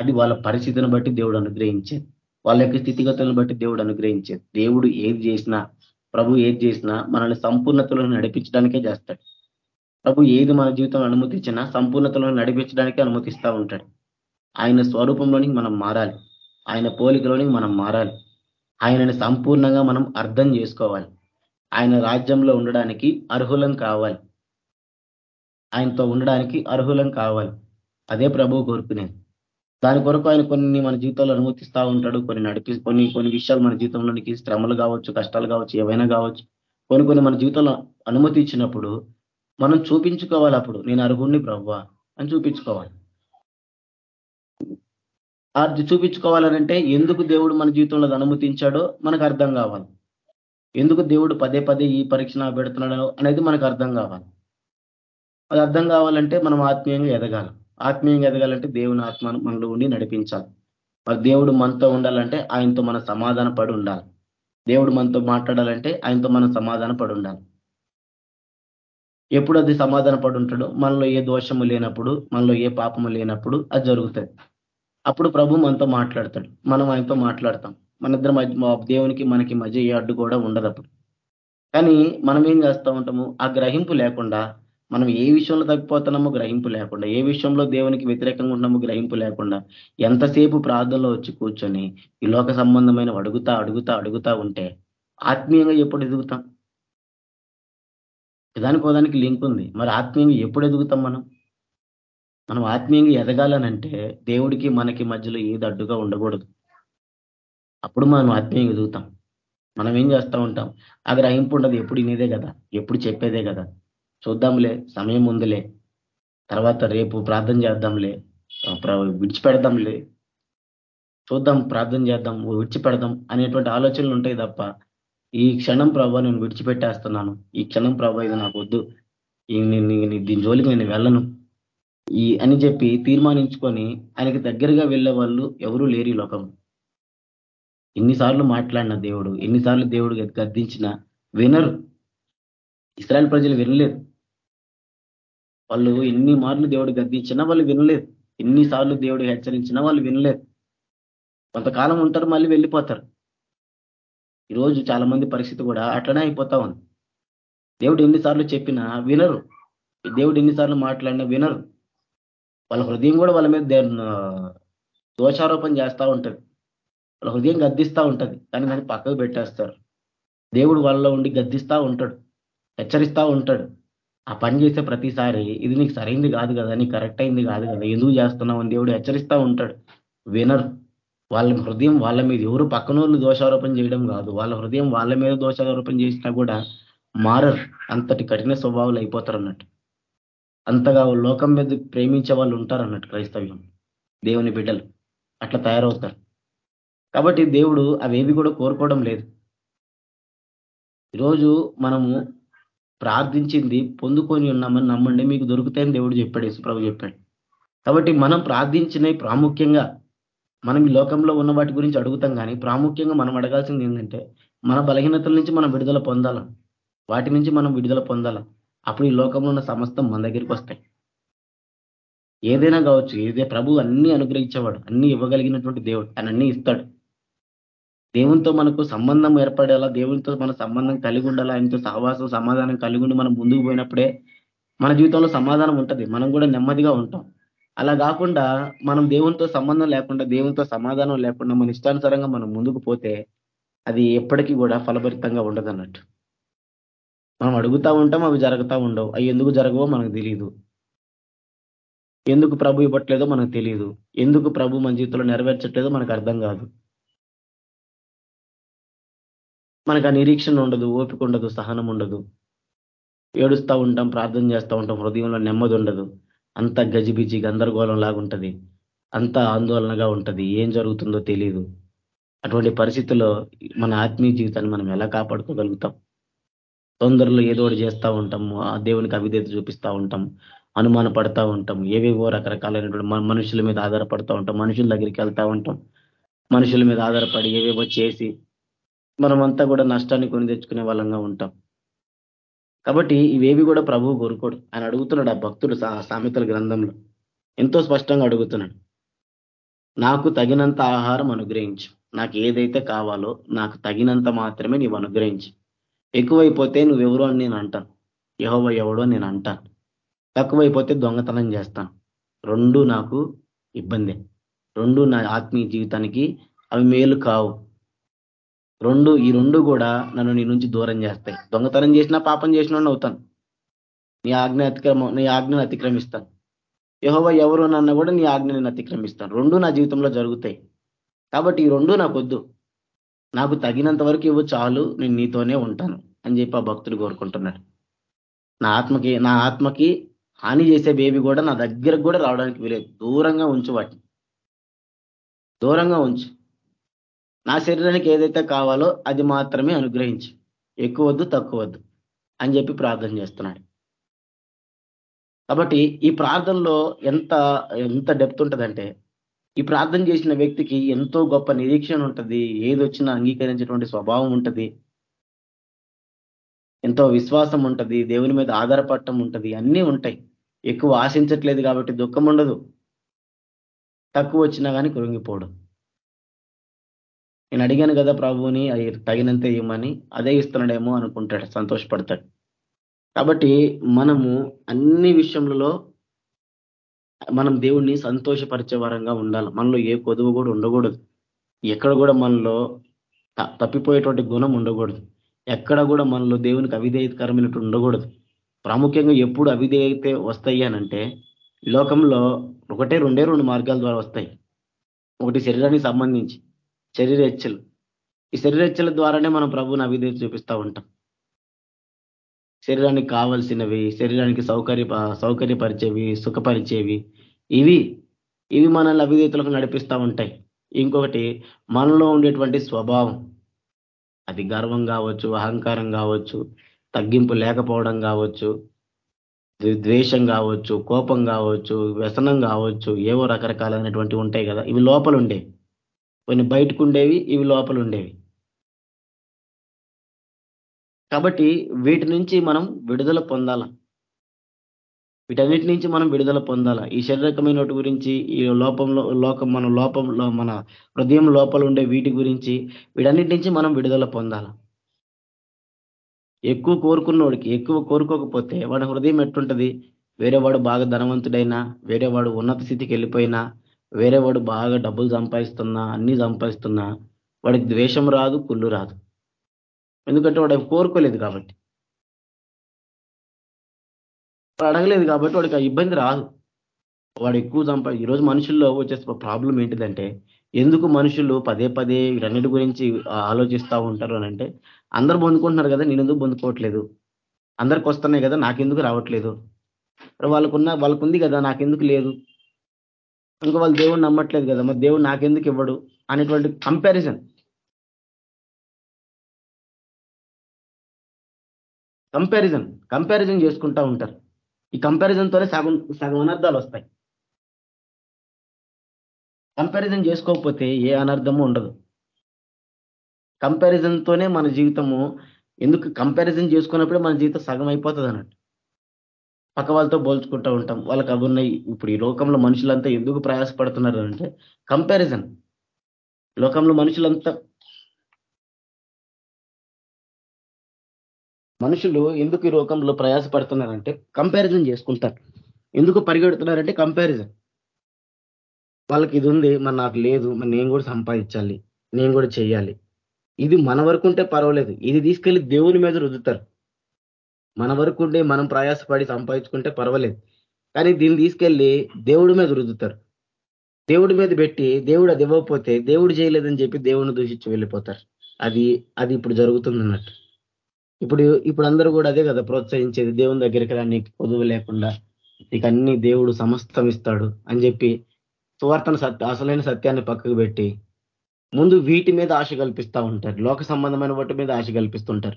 అది వాళ్ళ పరిస్థితిని బట్టి దేవుడు అనుగ్రహించేది. వాళ్ళ యొక్క స్థితిగతులను బట్టి దేవుడు అనుగ్రహించేది. దేవుడు ఏది చేసినా ప్రభు ఏది చేసినా మనల్ని సంపూర్ణతలో నడిపించడానికే చేస్తాడు. ప్రభు ఏది మన జీవితంలో అనుమతించినా సంపూర్ణతలో నడిపించడానికే అనుమతిస్తూ ఉంటాడు. ఆయన స్వరూపంలోనికి మనం మారాలి. ఆయన పోలికలోనికి మనం మారాలి. ఆయనని సంపూర్ణంగా మనం అర్థం చేసుకోవాలి. ఆయన రాజ్యంలో ఉండడానికి అర్హులం కావాలి. ఆయనతో ఉండడానికి అర్హులం కావాలి. అదే ప్రభు కోరుకునేది. దాని కొరకు ఆయన కొన్ని మన జీవితంలో అనుమతిస్తూ ఉంటాడు. కొన్ని నడిపి కొన్ని కొన్ని విషయాలు మన జీవితంలోనికి శ్రమలు కావచ్చు కష్టాలు కావచ్చు ఏవైనా కావచ్చు. కొన్ని కొన్ని మన జీవితంలో అనుమతి ఇచ్చినప్పుడు మనం చూపించుకోవాలి అప్పుడు. నేను అర్హుణ్ణి ప్రవ్వా అని చూపించుకోవాలి. అది చూపించుకోవాలనంటే ఎందుకు దేవుడు మన జీవితంలో అనుమతించాడో మనకు అర్థం కావాలి. ఎందుకు దేవుడు పదే పదే ఈ పరీక్ష పెడుతున్నాడో అనేది మనకు అర్థం కావాలి. అది అర్థం కావాలంటే మనం ఆత్మీయంగా ఎదగాలి. ఆత్మీయంగా ఎదగాలంటే దేవుని ఆత్మను మనలో ఉండి నడిపించాలి. మరి దేవుడు మనతో ఉండాలంటే ఆయనతో మన సమాధాన పడి ఉండాలి. దేవుడు మనతో మాట్లాడాలంటే ఆయనతో మనం సమాధాన పడి ఉండాలి. ఎప్పుడు అది సమాధాన పడి ఉంటాడో మనలో ఏ దోషము లేనప్పుడు మనలో ఏ పాపము లేనప్పుడు అది జరుగుతుంది. అప్పుడు ప్రభు మనతో మాట్లాడతాడు. మనం ఆయనతో మాట్లాడతాం. మన ఇద్దరు దేవునికి మనకి మధ్య ఏ అడ్డు కూడా ఉండదు అప్పుడు. కానీ మనం ఏం చేస్తూ ఉంటాము? ఆ గ్రహింపు లేకుండా మనం ఏ విషయంలో తగ్గిపోతున్నామో గ్రహింపు లేకుండా ఏ విషయంలో దేవునికి వ్యతిరేకంగా ఉన్నామో గ్రహింపు లేకుండా ఎంతసేపు ప్రార్థనలో వచ్చి కూర్చొని ఈ లోక సంబంధమైన అడుగుతా అడుగుతా అడుగుతా ఉంటే ఆత్మీయంగా ఎప్పుడు ఎదుగుతాం? దానికి దానికి లింక్ ఉంది. మరి ఆత్మీయంగా ఎప్పుడు ఎదుగుతాం మనం? మనం ఆత్మీయంగా ఎదగాలనంటే దేవుడికి మనకి మధ్యలో ఏది అడ్డుగా ఉండకూడదు. అప్పుడు మనం ఆత్మీయంగా ఎదుగుతాం. మనం ఏం చేస్తూ ఉంటాం? ఆ గ్రహింపు ఉండదు. ఎప్పుడు ఇనేదే కదా. ఎప్పుడు చెప్పేదే కదా. చూద్దాంలే. సమయం ఉందిలే. తర్వాత రేపు ప్రార్థన చేద్దాంలే. విడిచిపెడదాంలే. చూద్దాం ప్రార్థన చేద్దాం విడిచిపెడదాం అనేటువంటి ఆలోచనలు ఉంటాయి తప్ప ఈ క్షణం ప్రభావ నేను విడిచిపెట్టేస్తున్నాను. ఈ క్షణం ప్రభావ ఇది నాకు వద్దు. దీని జోలికి నేను వెళ్ళను. ఈ అని చెప్పి తీర్మానించుకొని ఆయనకి దగ్గరగా వెళ్ళే వాళ్ళు ఎవరూ లేరు ఈ లోకం. ఎన్నిసార్లు మాట్లాడిన దేవుడు ఎన్నిసార్లు దేవుడు గద్దించిన వినరు. ఇస్రాయల్ ప్రజలు వినలేదు వాళ్ళు ఎన్ని మార్లు దేవుడు గద్దించినా వాళ్ళు వినలేదు ఎన్నిసార్లు దేవుడు హెచ్చరించినా వాళ్ళు వినలేదు కొంతకాలం ఉంటారు మళ్ళీ వెళ్ళిపోతారు. ఈరోజు చాలా మంది పరిస్థితి కూడా అట్లనే అయిపోతా ఉంది. దేవుడు ఎన్నిసార్లు చెప్పినా వినరు. దేవుడు ఎన్నిసార్లు మాట్లాడినా వినరు. వాళ్ళ హృదయం కూడా వాళ్ళ మీద దోషారోపణ చేస్తూ ఉంటుంది. వాళ్ళ హృదయం గద్దిస్తూ ఉంటుంది. కానీ దాన్ని పక్కకు పెట్టేస్తారు. దేవుడు వాళ్ళలో ఉండి గద్దిస్తూ ఉంటాడు. హెచ్చరిస్తూ ఉంటాడు. ఆ పని చేసే ప్రతిసారి ఇది నీకు సరైంది కాదు కదా నీకు కరెక్ట్ అయింది కాదు కదా ఎందుకు చేస్తున్నావు అని దేవుడు హెచ్చరిస్తూ ఉంటాడు. వినరు. వాళ్ళ హృదయం వాళ్ళ మీద ఎవరు పక్కనోళ్ళు దోషారోపణ చేయడం కాదు. వాళ్ళ హృదయం వాళ్ళ మీద దోషారోపణ చేసినా కూడా మారరు. అంతటి కఠిన స్వభావాలు అయిపోతారు అన్నట్టు. అంతగా లోకం మీద ప్రేమించే వాళ్ళు ఉంటారు అన్నట్టు క్రైస్తవ్యం. దేవుని బిడ్డలు అట్లా తయారవుతారు. కాబట్టి దేవుడు అవేవి కూడా కోరుకోవడం లేదు. ఈరోజు మనము ప్రార్థించింది పొందుకొని ఉన్నామని నమ్మండి మీకు దొరుకుతాయని దేవుడు చెప్పాడు యశుప్రభు చెప్పాడు. కాబట్టి మనం ప్రార్థించినవి ప్రాముఖ్యంగా మనం ఈ లోకంలో ఉన్న వాటి గురించి అడుగుతాం కానీ ప్రాముఖ్యంగా మనం అడగాల్సింది ఏంటంటే మన బలహీనతల నుంచి మనం విడుదల పొందాల? వాటి నుంచి మనం విడుదల పొందాల? అప్పుడు ఈ లోకంలో ఉన్న సమస్తం మన దగ్గరికి వస్తాయి. ఏదైనా కావచ్చు ఏదే ప్రభు అన్ని అనుగ్రహించేవాడు అన్ని ఇవ్వగలిగినటువంటి దేవుడు ఆయన అన్ని ఇస్తాడు. దేవునితో మనకు సంబంధం ఏర్పడేలా దేవునితో మన సంబంధం కలిగి ఉండాలా ఆయనతో సహవాసం సమాధానం కలిగి ఉండి మనం ముందుకు పోయినప్పుడే మన జీవితంలో సమాధానం ఉంటుంది. మనం కూడా నెమ్మదిగా ఉంటాం. అలా కాకుండా మనం దేవునితో సంబంధం లేకుండా దేవునితో సమాధానం లేకుండా మన ఇష్టానుసారంగా మనం ముందుకు పోతే అది ఎప్పటికీ కూడా ఫలభరితంగా ఉండదు అన్నట్టు మనం అడుగుతా ఉంటాం అవి జరుగుతూ ఉండవు. అవి ఎందుకు జరగవో మనకు తెలియదు ఎందుకు ప్రభు ఇవ్వట్లేదో మనకు తెలియదు ఎందుకు ప్రభు మన జీవితంలో నెరవేర్చట్లేదో మనకు అర్థం కాదు. మనకు ఆ నిరీక్షణ ఉండదు ఓపిక ఉండదు సహనం ఉండదు. ఏడుస్తూ ఉంటాం ప్రార్థన చేస్తూ ఉంటాం హృదయంలో నెమ్మది ఉండదు. అంత గజిబిజి గందరగోళం లాగుంటుంది అంత ఆందోళనగా ఉంటుంది. ఏం జరుగుతుందో తెలియదు అటువంటి పరిస్థితుల్లో మన ఆత్మీయ జీవితాన్ని మనం ఎలా కాపాడుకోగలుగుతాం? తొందరలో ఏదో ఒకటి చేస్తూ ఉంటాము ఆ దేవునికి అవిధేత చూపిస్తూ ఉంటాం అనుమాన పడతా ఉంటాం ఏవేవో రకరకాలైనటువంటి మనుషుల మీద ఆధారపడతా ఉంటాం మనుషుల దగ్గరికి వెళ్తా ఉంటాం మనుషుల మీద ఆధారపడి ఏవేవో చేసి మనమంతా కూడా నష్టాన్ని కొని తెచ్చుకునే వాళ్ళంగా ఉంటాం. కాబట్టి ఇవేవి కూడా ప్రభువు కోరుకోడు. ఆయన అడుగుతున్నాడు ఆ భక్తుడు సామెతల గ్రంథంలో. ఎంతో స్పష్టంగా అడుగుతున్నాడు. నాకు తగినంత ఆహారం అనుగ్రహించు. నాకు ఏదైతే కావాలో నాకు తగినంత మాత్రమే నీవు అనుగ్రహించు. ఎక్కువైపోతే నువ్వెవరు అని నేను అంటాను. యహోవ ఎవడో నేను అంటాను. తక్కువైపోతే దొంగతనం చేస్తాను. రెండు నాకు ఇబ్బంది. రెండు నా ఆత్మీయ జీవితానికి అవి మేలు కావు. రెండు ఈ రెండు కూడా నన్ను నీ నుంచి దూరం చేస్తాయి. దొంగతనం చేసినా పాపం చేసిన అవుతాను. నీ ఆజ్ఞ అతిక్రమ నీ ఆజ్ఞను అతిక్రమిస్తాను. యహోవ ఎవరు నన్న కూడా నీ ఆజ్ఞ నేను అతిక్రమిస్తాను. రెండు నా జీవితంలో జరుగుతాయి. కాబట్టి ఈ రెండు నాకు వద్దు. నాకు తగినంత వరకు ఇవ్వు చాలు నేను నీతోనే ఉంటాను అని చెప్పి ఆ భక్తుడు కోరుకుంటున్నాడు. నా ఆత్మకి నా ఆత్మకి హాని చేసే బేబీ కూడా నా దగ్గరకు కూడా రావడానికి వీలేదు. దూరంగా ఉంచు వాటిని. దూరంగా ఉంచు. నా శరీరానికి ఏదైతే కావాలో అది మాత్రమే అనుగ్రహించు. ఎక్కువ వద్దు తక్కువ వద్దు అని చెప్పి ప్రార్థన చేస్తున్నాడు. కాబట్టి ఈ ప్రార్థనలో ఎంత ఎంత డెప్త్ ఉంటుందంటే ఈ ప్రార్థన చేసిన వ్యక్తికి ఎంతో గొప్ప నిరీక్షణ ఉంటుంది ఏది వచ్చినా అంగీకరించేటువంటి స్వభావం ఉంటుంది. ఎంతో విశ్వాసం ఉంటుంది దేవుని మీద ఆధారపడటం ఉంటుంది అన్నీ ఉంటాయి. ఎక్కువ ఆశించట్లేదు కాబట్టి దుఃఖం ఉండదు. తక్కువ వచ్చినా కానీ కృంగిపోవడం నేను అడిగాను కదా ప్రభువుని అది తగినంత ఇవ్వమని అదే ఇస్తున్నాడేమో అనుకుంటాడు సంతోషపడతాడు. కాబట్టి మనము అన్ని విషయంలో మనం దేవుణ్ణి సంతోషపరిచే వారంగా ఉండాలి. మనలో ఏ కొదువు కూడా ఉండకూడదు. ఎక్కడ కూడా మనలో తప్పిపోయేటువంటి గుణం ఉండకూడదు. ఎక్కడ కూడా మనలో దేవునికి అవిధేయకరమైనట్టు ఉండకూడదు. ప్రాముఖ్యంగా ఎప్పుడు అవిధేయతే వస్తాయి అనంటే లోకంలో ఒకటే రెండే రెండు మార్గాల ద్వారా వస్తాయి. ఒకటి శరీరానికి సంబంధించి శరీర ఈ శరీరెచ్చల ద్వారానే మనం ప్రభువుని అవిధేయత చూపిస్తూ ఉంటాం. శరీరానికి కావలసినవి శరీరానికి సౌకర్య సౌకర్యపరిచేవి సుఖపరిచేవి. ఇవి ఇవి మనల్ని అవిధేతలకు నడిపిస్తూ ఉంటాయి. ఇంకొకటి మనలో ఉండేటువంటి స్వభావం. అది గర్వం కావచ్చు అహంకారం కావచ్చు తగ్గింపు లేకపోవడం కావచ్చు ద్వేషం కావచ్చు కోపం కావచ్చు వ్యసనం కావచ్చు ఏవో రకరకాలైనటువంటి ఉంటాయి కదా ఇవి లోపలుండేవి. కొన్ని బయటకు ఉండేవి ఇవి లోపలుండేవి. కాబట్టి వీటి నుంచి మనం విడుదల పొందాల? వీటన్నిటి నుంచి మనం విడుదల పొందాల? ఈ శారీరకమైన గురించి ఈ లోపంలో లోకం మన లోపంలో మన హృదయం లోపల ఉండే వీటి గురించి వీటన్నిటి నుంచి మనం విడుదల పొందాల? ఎక్కువ కోరుకున్నోడికి ఎక్కువ కోరుకోకపోతే వాడి హృదయం ఎట్టుంటది? వేరేవాడు బాగా ధనవంతుడైనా వేరేవాడు ఉన్నత స్థితికి వెళ్ళిపోయినా వేరేవాడు బాగా డబ్బులు సంపాదిస్తున్నా అన్ని సంపాదిస్తున్నా వాడికి ద్వేషం రాదు కుళ్ళు రాదు. ఎందుకంటే వాడు కోరుకోలేదు కాబట్టి. అడగలేదు కాబట్టి వాడికి ఆ ఇబ్బంది రాదు. వాడు ఎక్కువ సంపా ఈరోజు మనుషుల్లో వచ్చే ప్రాబ్లం ఏంటిదంటే ఎందుకు మనుషులు పదే పదే వీటన్నిటి గురించి ఆలోచిస్తూ ఉంటారు అని అంటే అందరు పొందుకుంటున్నారు కదా నేను ఎందుకు పొందుకోవట్లేదు అందరికి వస్తున్నాయి కదా నాకెందుకు రావట్లేదు? వాళ్ళకున్న వాళ్ళకుంది కదా నాకెందుకు లేదు? ఇంకా వాళ్ళు దేవుడు నమ్మట్లేదు కదా మరి దేవుడు నాకెందుకు ఇవ్వడు? అనేటువంటి కంపారిజన్ కంపారిజన్ కంపారిజన్ చేసుకుంటా ఉంటారు. ఈ కంపారిజన్తోనే సగం సగం అనర్థాలు వస్తాయి. కంపారిజన్ చేసుకోకపోతే ఏ అనర్థము ఉండదు. కంపారిజన్తోనే మన జీవితము ఎందుకు కంపారిజన్ చేసుకున్నప్పుడే మన జీవితం సగం అయిపోతుంది అన్నట్టు. పక్క వాళ్ళతో పోల్చుకుంటూ ఉంటాం. వాళ్ళకి అవి ఉన్నాయి. ఇప్పుడు ఈ లోకంలో మనుషులంతా ఎందుకు ప్రయాసపడుతున్నారు అంటే కంపారిజన్ లోకంలో మనుషులంతా మనుషులు ఎందుకు ఈ లోకంలో ప్రయాసపడుతున్నారంటే కంపారిజన్ చేసుకుంటారు. ఎందుకు పరిగెడుతున్నారంటే కంపారిజన్ వాళ్ళకి ఇది ఉంది మరి నాకు లేదు మరి నేను కూడా సంపాదించాలి నేను కూడా చేయాలి. ఇది మన వరకు ఉంటే పర్వాలేదు ఇది తీసుకెళ్ళి దేవుని మీద రుద్దుతారు. మన వరకు ఉండే మనం ప్రయాసపడి సంపాదించుకుంటే పర్వాలేదు. కానీ దీన్ని తీసుకెళ్ళి దేవుడి మీద రుద్దుతారు. దేవుడి మీద పెట్టి దేవుడు అది ఇవ్వకపోతే దేవుడు చేయలేదని చెప్పి దేవుడిని దూషించి వెళ్ళిపోతారు. అది అది ఇప్పుడు జరుగుతుంది అన్నట్టు. ఇప్పుడు ఇప్పుడు అందరూ కూడా అదే కదా ప్రోత్సహించేది దేవుని దగ్గరికి రా నీకు పొదువు లేకుండా నీకు అన్ని దేవుడు సమస్తం ఇస్తాడు అని చెప్పి సువార్తన సత్య అసలైన సత్యాన్ని పక్కకు పెట్టి ముందు వీటి మీద ఆశ కల్పిస్తూ ఉంటారు. లోక సంబంధమైన వాటి మీద ఆశ కల్పిస్తుంటారు.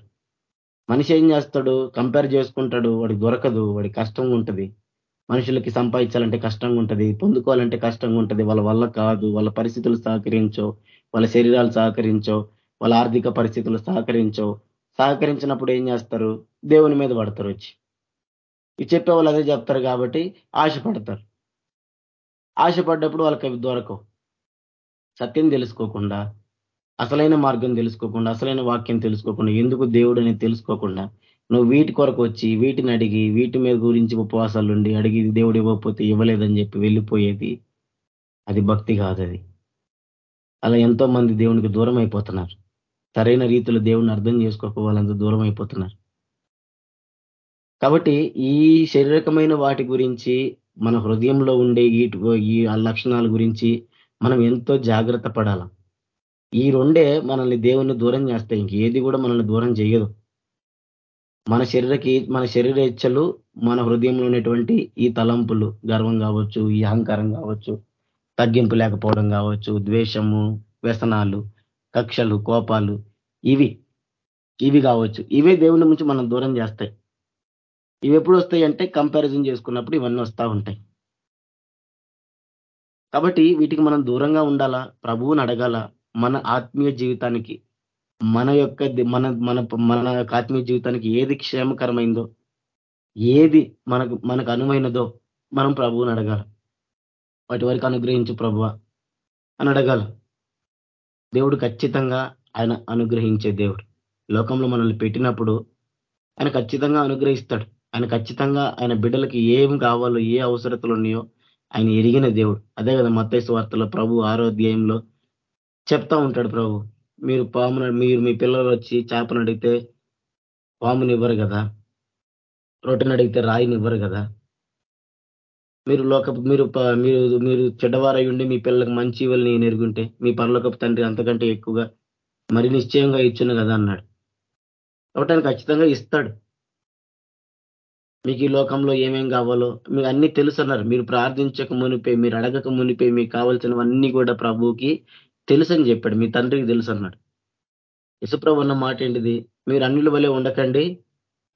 మనిషి ఏం చేస్తాడు? కంపేర్ చేసుకుంటాడు. వాడికి దొరకదు. వాడి కష్టంగా ఉంటుంది. మనుషులకి సంపాదించాలంటే కష్టంగా ఉంటుంది. పొందుకోవాలంటే కష్టంగా ఉంటుంది. వాళ్ళ వల్ల కాదు. వాళ్ళ పరిస్థితులు సహకరించో వాళ్ళ శరీరాలు సహకరించో వాళ్ళ ఆర్థిక పరిస్థితులు సహకరించో సహకరించినప్పుడు ఏం చేస్తారు? దేవుని మీద పడతారు వచ్చి. ఇది చెప్పే వాళ్ళు అదే చెప్తారు కాబట్టి ఆశపడతారు. ఆశపడ్డప్పుడు వాళ్ళకి అవి దొరకవు. సత్యం తెలుసుకోకుండా అసలైన మార్గం తెలుసుకోకుండా అసలైన వాక్యం తెలుసుకోకుండా ఎందుకు దేవుడు అనేది తెలుసుకోకుండా నువ్వు వీటి కొరకు వచ్చి వీటిని అడిగి వీటి మీద గురించి ఉపవాసాలు ఉండి అడిగి దేవుడు ఇవ్వకపోతే ఇవ్వలేదని చెప్పి వెళ్ళిపోయేది అది భక్తి కాదు అది. అలా ఎంతో మంది దేవునికి దూరం అయిపోతున్నారు. సరైన రీతిలో దేవుడిని అర్థం చేసుకోక వాళ్ళంత దూరం అయిపోతున్నారు. కాబట్టి ఈ శారీరకమైన వాటి గురించి మన హృదయంలో ఉండే ఈ లక్షణాల గురించి మనం ఎంతో జాగ్రత్త పడాల. ఈ రెండే మనల్ని దేవుణ్ణి దూరం చేస్తాయి. ఇంక ఏది కూడా మనల్ని దూరం చేయదు. మన శరీరకి మన శరీర ఇచ్చలు మన హృదయంలో ఉన్నటువంటి ఈ తలంపులు గర్వం కావచ్చు ఈ అహంకారం కావచ్చు తగ్గింపు లేకపోవడం కావచ్చు ద్వేషము వ్యసనాలు కక్షలు కోపాలు ఇవి. ఇవి కావచ్చు. ఇవే దేవుని నుంచి మనం దూరం చేస్తాయి. ఇవి ఎప్పుడు వస్తాయి అంటే కంపారిజన్ చేసుకున్నప్పుడు ఇవన్నీ వస్తూ ఉంటాయి. కాబట్టి వీటికి మనం దూరంగా ఉండాలా? ప్రభువుని అడగాల? మన ఆత్మీయ జీవితానికి మన యొక్క మన మన మన ఆత్మీయ జీవితానికి ఏది క్షేమకరమైందో ఏది మనకు మనకు అనువైనదో మనం ప్రభువుని అడగాల. వాటి వరకు అనుగ్రహించు ప్రభువ అని అడగాల. దేవుడు ఖచ్చితంగా ఆయన అనుగ్రహించే దేవుడు. లోకంలో మనల్ని పెట్టినప్పుడు ఆయన ఖచ్చితంగా అనుగ్రహిస్తాడు. ఆయన ఖచ్చితంగా ఆయన బిడ్డలకి ఏం కావాలో ఏ అవసరతలు ఉన్నాయో ఆయన ఎరిగిన దేవుడు. అదే కదా మత్తైసు వార్తలో ప్రభు ఆరోగ్యంలో చెప్తా ఉంటాడు ప్రభు. మీరు పామున మీరు మీ పిల్లలు వచ్చి చేపను అడిగితే పాముని ఇవ్వరు కదా? రొట్టెని అడిగితే రాయిని ఇవ్వరు కదా? మీరు లోక మీరు మీరు మీరు చెడ్డవారై ఉండి మీ పిల్లలకు మంచి ఇవ్వని నేను ఎరుగుంటే మీ పరలోకపు తండ్రి అంతకంటే ఎక్కువగా మరి నిశ్చయంగా ఇచ్చును కదా అన్నాడు. కాబట్టి ఆయన ఖచ్చితంగా ఇస్తాడు. మీకు ఈ లోకంలో ఏమేం కావాలో మీకు అన్ని తెలుసు అన్నారు. మీరు ప్రార్థించక మునిపే మీరు అడగక మునిపే మీకు కావాల్సినవన్నీ కూడా ప్రభువుకి తెలుసు అని చెప్పాడు. మీ తండ్రికి తెలుసు అన్నాడు. యశుప్రభు అన్న మాట ఏంటిది? మీరు అన్నిల వలె ఉండకండి.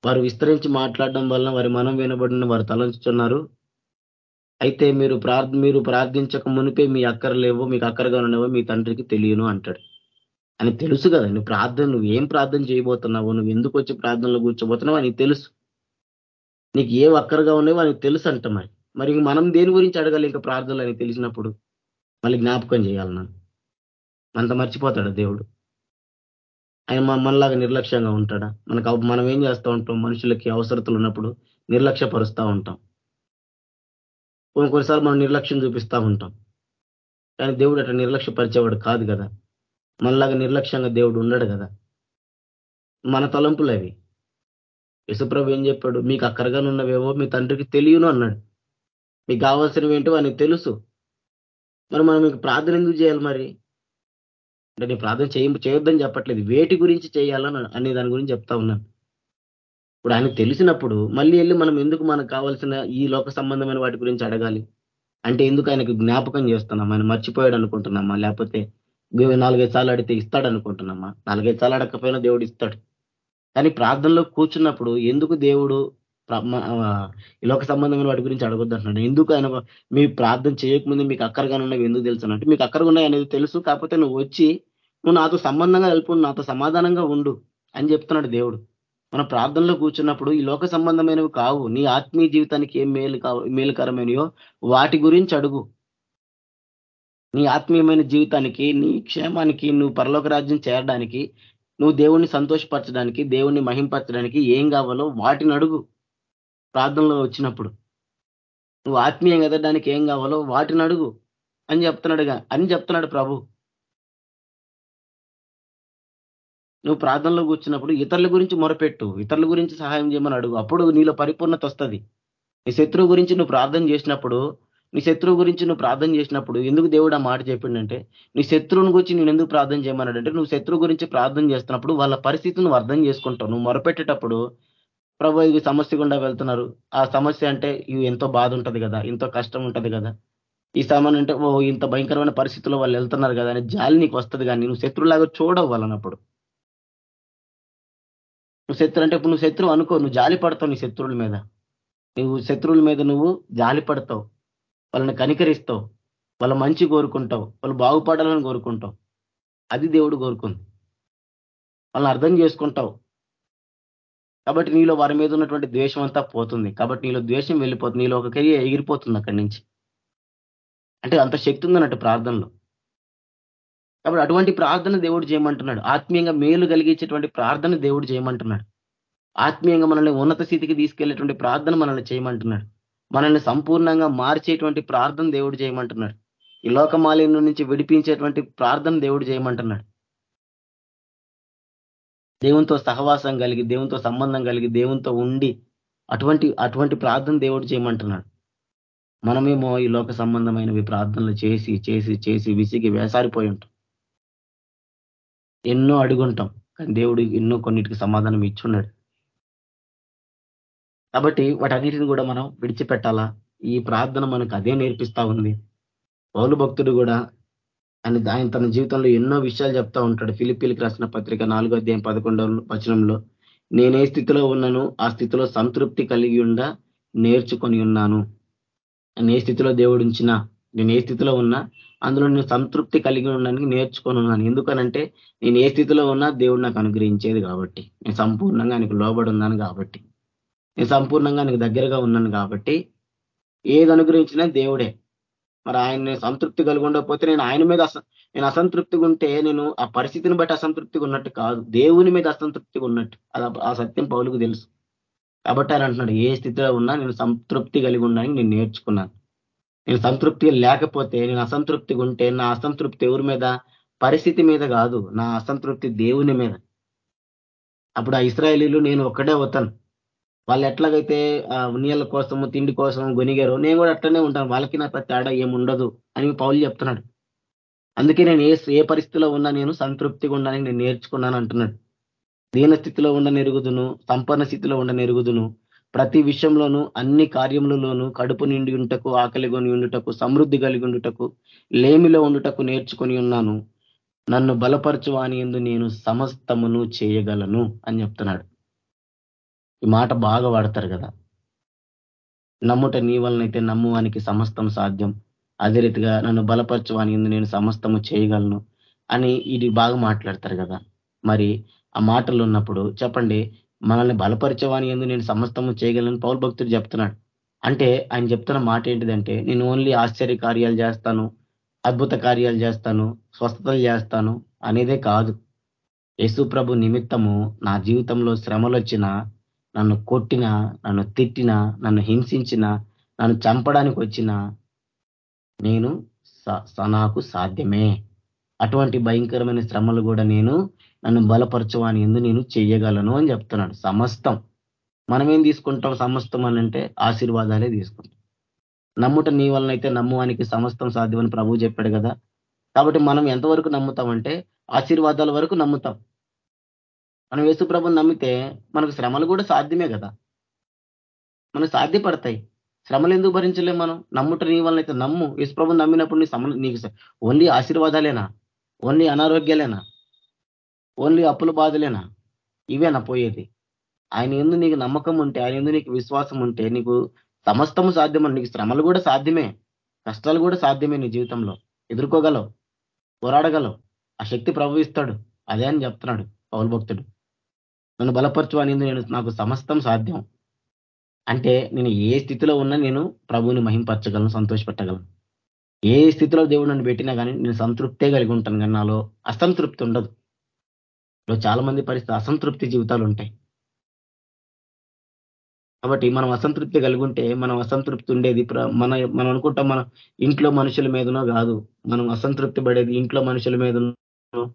వారు విస్తరించి మాట్లాడడం వలన వారి మనం వినబడిన వారు తలంచుతున్నారు అయితే మీరు ప్రార్థ మీరు ప్రార్థించక మునిపే మీ అక్కర్లేవో మీకు అక్కరగా ఉండవో మీ తండ్రికి తెలియను అంటాడు. అని తెలుసు కదా. నువ్వు ప్రార్థన నువ్వు ఏం ప్రార్థన చేయబోతున్నావు నువ్వు ఎందుకు వచ్చి ప్రార్థనలో కూర్చోబోతున్నావు అని తెలుసు. నీకు ఏ అక్కరగా ఉన్నాయో అని తెలుసు అంట మరి మరి మనం దేని గురించి అడగాలి ఇంకా ప్రార్థనలు అని తెలిసినప్పుడు? మళ్ళీ జ్ఞాపకం చేయాలి నన్ను. అంత మర్చిపోతాడు దేవుడు? ఆయన మనలాగా నిర్లక్ష్యంగా ఉంటాడా? మనకు మనం ఏం చేస్తూ ఉంటాం? మనుషులకి అవసరతలు ఉన్నప్పుడు నిర్లక్ష్యపరుస్తూ ఉంటాం. కొన్ని కొన్నిసార్లు మనం నిర్లక్ష్యం చూపిస్తూ ఉంటాం. కానీ దేవుడు అట్లా నిర్లక్ష్యపరిచేవాడు కాదు కదా. మనలాగా నిర్లక్ష్యంగా దేవుడు ఉండడు కదా. మన తలంపులు అవి. యశుప్రభు ఏం చెప్పాడు? మీకు అక్కరగా ఉన్నవేవో మీ తండ్రికి తెలియను అన్నాడు. మీకు కావాల్సినవి ఏంటో ఆయనకు తెలుసు. మరి మనం మీకు ప్రార్థన ఎందుకు చేయాలి మరి? అంటే నేను ప్రార్థన చేయ చేయొద్దని చెప్పట్లేదు. వేటి గురించి చేయాలని అనే దాని గురించి చెప్తా ఉన్నాను. ఇప్పుడు ఆయన తెలిసినప్పుడు మళ్ళీ వెళ్ళి మనం ఎందుకు మనకు కావాల్సిన ఈ లోక సంబంధమైన వాటి గురించి అడగాలి? అంటే ఎందుకు ఆయనకు జ్ఞాపకం చేస్తున్నాం? ఆయన మర్చిపోయాడు అనుకుంటున్నామా? లేకపోతే నాలుగైదు సార్లు అడిగితే ఇస్తాడు అనుకుంటున్నామా నాలుగైదు సార్లు అడగకపోయినా దేవుడు ఇస్తాడు. కానీ ప్రార్థనలో కూర్చున్నప్పుడు ఎందుకు దేవుడు ఈ లోక సంబంధమైన వాటి గురించి అడగొద్దు అంటున్నాడు ఎందుకు ఆయన మీ ప్రార్థన చేయకముందు మీకు అక్కరగా ఉన్నవి ఎందుకు తెలుసు అంటే మీకు అక్కరగా ఉన్నాయి అనేది తెలుసు కాకపోతే నువ్వు వచ్చి నువ్వు నాతో సంబంధంగా వెళ్ళిపోండు నాతో సమాధానంగా ఉండు అని చెప్తున్నాడు దేవుడు. మన ప్రార్థనలో కూర్చున్నప్పుడు ఈ లోక సంబంధమైనవి కావు. నీ ఆత్మీయ జీవితానికి ఏం మేలు మేలుకరమైనయో వాటి గురించి అడుగు. నీ ఆత్మీయమైన జీవితానికి నీ క్షేమానికి నువ్వు పరలోక రాజ్యం చేరడానికి నువ్వు దేవుణ్ణి సంతోషపరచడానికి దేవుణ్ణి మహింపరచడానికి ఏం కావాలో వాటిని అడుగు. ప్రార్థనలో వచ్చినప్పుడు. నువ్వు ఆత్మీయంగా ఎదగడానికి ఏం కావాలో వాటిని అడుగు అని చెప్తున్నాడుగా అని చెప్తున్నాడు ప్రభు. నువ్వు ప్రార్థనలో కూర్చున్నప్పుడు ఇతరుల గురించి మొరపెట్టు. ఇతరుల గురించి సహాయం చేయమని అడుగు. అప్పుడు నీలో పరిపూర్ణత వస్తుంది. నీ శత్రువు గురించి నువ్వు ప్రార్థన చేసినప్పుడు నీ శత్రువు గురించి నువ్వు ప్రార్థన చేసినప్పుడు ఎందుకు దేవుడు ఆ మాట చెప్పిండంటే నీ శత్రువుని గురించి నేను ఎందుకు ప్రార్థన చేయమన్నాడంటే నువ్వు శత్రువు గురించి ప్రార్థన చేస్తున్నప్పుడు వాళ్ళ పరిస్థితి నువ్వు అర్థం చేసుకుంటావు. నువ్వు మొరపెట్టేటప్పుడు ప్రభు ఇది సమస్య గుండా వెళ్తున్నారు. ఆ సమస్య అంటే ఇవి ఎంతో బాధ ఉంటుంది కదా ఎంతో కష్టం ఉంటుంది కదా. ఈ సామాన్ అంటే ఓ ఇంత భయంకరమైన పరిస్థితుల్లో వాళ్ళు వెళ్తున్నారు కదా అని జాలి నీకు వస్తుంది కానీ నువ్వు శత్రులాగా చూడవు వాళ్ళనప్పుడు. నువ్వు శత్రు అంటే ఇప్పుడు నువ్వు శత్రువు అనుకో నువ్వు జాలి పడతావు నీ శత్రువుల మీద. నువ్వు శత్రువుల మీద నువ్వు జాలి పడతావు. వాళ్ళని కనికరిస్తావు. వాళ్ళ మంచి కోరుకుంటావు. వాళ్ళు బాగుపడాలని కోరుకుంటావు. అది దేవుడు కోరుకుంది. వాళ్ళని అర్థం చేసుకుంటావు. కాబట్టి నీలో వారి మీద ఉన్నటువంటి ద్వేషం అంతా పోతుంది. కాబట్టి నీలో ద్వేషం వెళ్ళిపోతుంది. నీలో ఒక కెయ్యి ఎగిరిపోతుంది అక్కడి నుంచి. అంటే అంత శక్తి ఉందన్నట్టు ప్రార్థనలో. కాబట్టి అటువంటి ప్రార్థన దేవుడు చేయమంటున్నాడు. ఆత్మీయంగా మేలు కలిగించేటువంటి ప్రార్థన దేవుడు చేయమంటున్నాడు. ఆత్మీయంగా మనల్ని ఉన్నత స్థితికి తీసుకెళ్ళేటువంటి ప్రార్థన మనల్ని చేయమంటున్నాడు. మనల్ని సంపూర్ణంగా మార్చేటువంటి ప్రార్థన దేవుడు చేయమంటున్నాడు. ఈ లోకమాలిన్యం నుంచి విడిపించేటువంటి ప్రార్థన దేవుడు చేయమంటున్నాడు. దేవునితో సహవాసం కలిగి దేవునితో సంబంధం కలిగి దేవునితో ఉండి అటువంటి అటువంటి ప్రార్థన దేవుడు చేయమంటున్నాడు. మనమేమో ఈ లోక సంబంధమైనవి ప్రార్థనలు చేసి చేసి చేసి విసిగి వేసారిపోయి ఉంటాం. ఎన్నో అడుగుంటాం కానీ దేవుడు ఎన్నో కొన్నిటికి సమాధానం ఇచ్చున్నాడు కాబట్టి వాటన్నిటిని కూడా మనం విడిచిపెట్టాలా? ఈ ప్రార్థన మనకు అదే నేర్పిస్తా ఉంది. పౌలు భక్తుడు కూడా ఆయన ఆయన తన జీవితంలో ఎన్నో విషయాలు చెప్తా ఉంటాడు. ఫిలిపీలకు రాసిన పత్రిక నాలుగో అధ్యాయం పదకొండవ వచనంలో నేను ఏ స్థితిలో ఉన్నాను ఆ స్థితిలో సంతృప్తి కలిగి ఉండ నేర్చుకొని ఉన్నాను. నేను ఏ స్థితిలో దేవుడు ఉంచినా నేను ఏ స్థితిలో ఉన్నా అందులో నేను సంతృప్తి కలిగి ఉండడానికి నేర్చుకొని ఉన్నాను. ఎందుకనంటే నేను ఏ స్థితిలో ఉన్నా దేవుడు నాకు అనుగ్రహించేది కాబట్టి. నేను సంపూర్ణంగా ఆయనకు లోబడి ఉన్నాను కాబట్టి. నేను సంపూర్ణంగా నీకు దగ్గరగా ఉన్నాను కాబట్టి ఏది అనుగ్రహించినా దేవుడే. మరి ఆయన సంతృప్తి కలిగి ఉండకపోతే నేను ఆయన మీద నేను అసంతృప్తిగా ఉంటే నేను ఆ పరిస్థితిని బట్టి అసంతృప్తిగా ఉన్నట్టు కాదు. దేవుని మీద అసంతృప్తిగా ఉన్నట్టు. అది ఆ సత్యం పౌలుకు తెలుసు. కాబట్టి ఆయన అంటున్నాడు ఏ స్థితిలో ఉన్నా నేను సంతృప్తి కలిగి ఉన్నానని నేను నేర్చుకున్నాను. నేను సంతృప్తి లేకపోతే నేను అసంతృప్తిగా ఉంటే నా అసంతృప్తి ఎవరి మీద? పరిస్థితి మీద కాదు. నా అసంతృప్తి దేవుని మీద. అప్పుడు ఆ ఇస్రాయలీలు నేను ఒక్కడే అవుతాను. వాళ్ళు ఎట్లాగైతే నీళ్ళ కోసము తిండి కోసం గొనిగారో నేను కూడా అట్లనే ఉంటాను. వాళ్ళకి నా తేడా ఏముండదు అని పౌలు చెప్తున్నాడు. అందుకే నేను ఏ ఏ పరిస్థితిలో ఉన్నా నేను సంతృప్తిగా ఉండడానికి నేను నేర్చుకున్నాను అంటున్నాడు. దీన స్థితిలో ఉండ నెరుగుదును సంపన్న స్థితిలో ఉండ నెరుగుదును. ప్రతి విషయంలోనూ అన్ని కార్యములలోనూ కడుపు నిండి ఉంటకు ఆకలి కొని ఉండుటకు సమృద్ధి కలిగి ఉండుటకు లేమిలో ఉండుటకు నేర్చుకొని ఉన్నాను. నన్ను బలపరచువాని ఎందు నేను సమస్తమును చేయగలను అని చెప్తున్నాడు. ఈ మాట బాగా వాడతారు కదా. నమ్ముట నీ వలనైతే నమ్మువానికి సమస్తం సాధ్యం. అదే రీతిగా నన్ను బలపరచువాని ఎందు నేను సమస్తము చేయగలను అని ఇది బాగా మాట్లాడతారు కదా. మరి ఆ మాటలు ఉన్నప్పుడు చెప్పండి మనల్ని బలపరచవాని ఎందు నేను సమస్తము చేయగలను పౌరు భక్తుడు చెప్తున్నాడు. అంటే ఆయన చెప్తున్న మాట ఏంటిదంటే నేను ఓన్లీ ఆశ్చర్య కార్యాలు చేస్తాను అద్భుత కార్యాలు చేస్తాను స్వస్థతలు చేస్తాను అనేదే కాదు. యేసు ప్రభు నిమిత్తము నా జీవితంలో శ్రమలు వచ్చిన నన్ను కొట్టిన నన్ను తిట్టిన నన్ను హింసించిన నన్ను చంపడానికి వచ్చిన నేను నాకు సాధ్యమే. అటువంటి భయంకరమైన శ్రమలు కూడా నేను నన్ను బలపరచవాని ఎందు నేను చెయ్యగలను అని చెప్తున్నాడు సమస్తం. మనం ఏం తీసుకుంటాం సమస్తం అని అంటే ఆశీర్వాదాలే తీసుకుంటాం. నమ్ముట నీ వలనైతే నమ్మువానికి సమస్తం సాధ్యమని ప్రభు చెప్పాడు కదా. కాబట్టి మనం ఎంతవరకు నమ్ముతామంటే ఆశీర్వాదాల వరకు నమ్ముతాం. మనం యేసుప్రభుని నమ్మితే మనకు శ్రమలు కూడా సాధ్యమే కదా. మనకు సాధ్యపడతాయి. శ్రమలు ఎందుకు భరించలేం మనం? నమ్ముట నీ వలనైతే నమ్ము. యేసుప్రభుని నమ్మినప్పుడు నీ నీకు ఓన్లీ ఆశీర్వాదాలేనా? ఓన్లీ అనారోగ్యాలేనా? ఓన్లీ అప్పుల బాధలేనా? ఇవేనా పోయేది? ఆయన ఎందు నీకు నమ్మకం ఉంటే ఆయన ఎందు నీకు విశ్వాసం ఉంటే నీకు సమస్తము సాధ్యమని నీకు శ్రమలు కూడా సాధ్యమే. కష్టాలు కూడా సాధ్యమే నీ జీవితంలో. ఎదుర్కోగలవు. పోరాడగలవు. ఆ శక్తి ప్రభవిస్తాడు అదే అని చెప్తున్నాడు పౌరు భక్తుడు. నన్ను బలపరచు అని నేను నాకు సమస్తం సాధ్యం? అంటే నేను ఏ స్థితిలో ఉన్నా నేను ప్రభువుని మహింపరచగలను సంతోషపెట్టగలను. ఏ స్థితిలో దేవుడు నన్ను పెట్టినా కానీ నేను సంతృప్తే కలిగి ఉంటాను కానీ నాలో అసంతృప్తి ఉండదు. చాలా మంది పరిస్థితి అసంతృప్తి జీవితాలు ఉంటాయి. కాబట్టి మనం అసంతృప్తి కలిగి ఉంటే మనం అసంతృప్తి ఉండేది మన మనం అనుకుంటాం మన ఇంట్లో మనుషుల మీదనో కాదు. మనం అసంతృప్తి పడేది ఇంట్లో మనుషుల మీదనో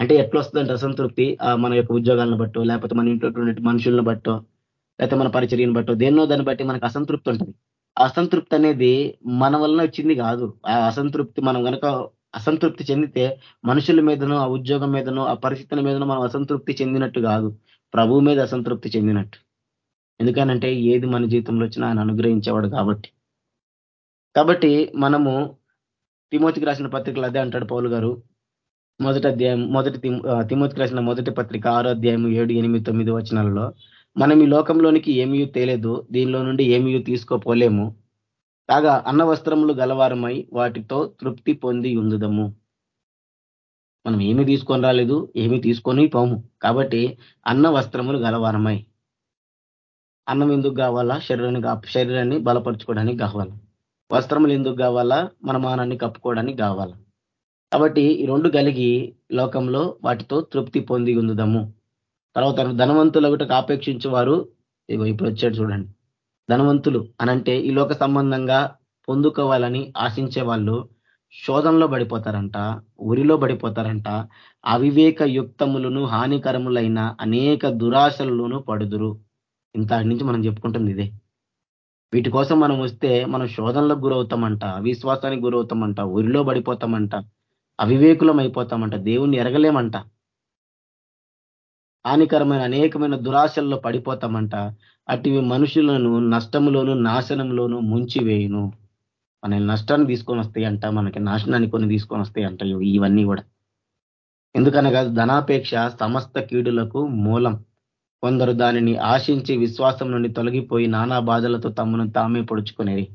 అంటే ఎట్లా వస్తుందంటే అసంతృప్తి మన యొక్క ఉద్యోగాలను బట్టో లేకపోతే మన ఇంట్లో మనుషులను బట్టో లేకపోతే మన పరిచర్యను బట్టో దేన్నో దాన్ని బట్టి మనకు అసంతృప్తి ఉంటుంది. అసంతృప్తి అనేది మన వలన వచ్చింది కాదు. ఆ అసంతృప్తి మనం కనుక అసంతృప్తి చెందితే మనుషుల మీదనో ఆ ఉద్యోగం మీదనో ఆ పరిస్థితుల మీదనో మనం అసంతృప్తి చెందినట్టు కాదు. ప్రభువు మీద అసంతృప్తి చెందినట్టు. ఎందుకనంటే ఏది మన జీవితంలో వచ్చినా ఆయన అనుగ్రహించేవాడు కాబట్టి. కాబట్టి మనము తిమోతికి రాసిన పత్రికలు అదే అంటాడు పౌలు గారు. మొదటి అధ్యాయం మొదటి తిమోతికి రాసిన మొదటి పత్రిక ఆరో అధ్యాయం ఏడు ఎనిమిది తొమ్మిది వచనాలలో మనం ఈ లోకంలోనికి ఏమీ తేలేదు దీనిలో నుండి ఏమీ తీసుకోపోలేము. కాగా అన్న వస్త్రములు గలవారమై వాటితో తృప్తి పొంది ఉందుదము. మనం ఏమీ తీసుకొని రాలేదు ఏమీ తీసుకొని పోము. కాబట్టి అన్న వస్త్రములు గలవారమై. అన్నం ఎందుకు కావాలా? శరీరాన్ని శరీరాన్ని బలపరచుకోవడానికి కావాలా. వస్త్రములు ఎందుకు కావాలా? మన మానాన్ని కప్పుకోవడానికి కావాలా. కాబట్టి ఈ రెండు కలిగి లోకంలో వాటితో తృప్తి పొంది ఉందుదాము. తర్వాత ధనవంతులు ఒకటి ఆపేక్షించే వారు ఇగో ఇప్పుడు వచ్చాడు చూడండి. ధనవంతులు అనంటే ఈ లోక సంబంధంగా పొందుకోవాలని ఆశించే వాళ్ళు శోధనలో పడిపోతారంట ఉరిలో పడిపోతారంట అవివేక యుక్తములను హానికరములైన అనేక దురాశలలోనూ పడుదురు. ఇంత నుంచి మనం చెప్పుకుంటుంది ఇదే. వీటి కోసం మనం వస్తే మనం శోధనలకు గురవుతామంట అవిశ్వాసానికి గురవుతామంట ఉరిలో పడిపోతామంట అవివేకులం అయిపోతామంట దేవుణ్ణి ఎరగలేమంట. హానికరమైన అనేకమైన దురాశల్లో పడిపోతామంట. అటివి మనుషులను నష్టంలోను నాశనంలోను ముంచివేయును. మన నష్టాన్ని తీసుకొని వస్తాయంట మనకి నాశనాన్ని కొన్ని తీసుకొని వస్తాయంట ఇవన్నీ కూడా. ఎందుకనగా ధనాపేక్ష సమస్త కీడులకు మూలం. కొందరు దానిని ఆశించి విశ్వాసం నుండి తొలగిపోయి నానా బాధలతో తమను తామే పొడుచుకునేది.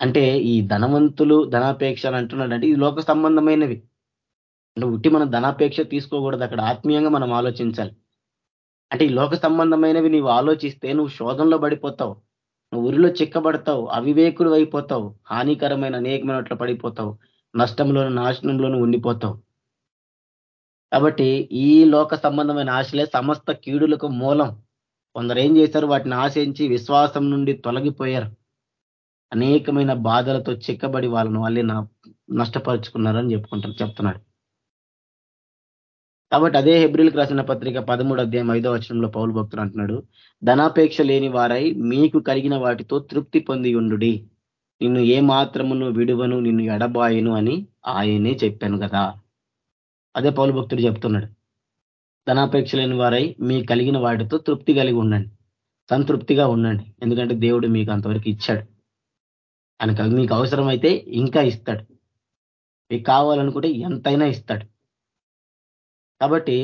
అంటే ఈ ధనవంతులు ధనాపేక్ష అని అంటున్నాడంటే ఇది లోక సంబంధమైనవి. అంటే ఉట్టి మనం ధనాపేక్ష తీసుకోకూడదు అక్కడ ఆత్మీయంగా మనం ఆలోచించాలి. అంటే ఈ లోక సంబంధమైనవి నీవు ఆలోచిస్తే నువ్వు శోధంలో పడిపోతావు. నువ్వు ఉరిలో చిక్కబడతావు అవివేకుడు అయిపోతావు హానికరమైన అనేకమైన పడిపోతావు నష్టంలోను నాశనంలోనూ ఉండిపోతావు. కాబట్టి ఈ లోక సంబంధమైన ఆశలే సమస్త కీడులకు మూలం. కొందరు ఏం చేశారు? వాటిని ఆశించి విశ్వాసం నుండి తొలగిపోయారు. అనేకమైన బాధలతో చిక్కబడి వాళ్ళను వాళ్ళే నా నష్టపరుచుకున్నారని చెప్పుకుంటారు చెప్తున్నాడు. కాబట్టి అదే హెబ్రిల్కి రాసిన పత్రిక పదమూడు అధ్యాయం ఐదో వచనంలో పౌరు భక్తులు అంటున్నాడు ధనాపేక్ష లేని వారై మీకు కలిగిన వాటితో తృప్తి పొంది ఉండుడి. నిన్ను ఏ మాత్రమును విడువను నిన్ను ఎడబాయను అని ఆయనే చెప్పాను కదా. అదే పౌరు భక్తుడు చెప్తున్నాడు ధనాపేక్ష లేని వారై మీ కలిగిన వాటితో తృప్తి కలిగి ఉండండి. సంతృప్తిగా ఉండండి. ఎందుకంటే దేవుడు మీకు అంతవరకు ఇచ్చాడు. ఆయన మీకు అవసరమైతే ఇంకా ఇస్తాడు. మీకు కావాలనుకుంటే ఎంతైనా ఇస్తాడు. కాబట్టి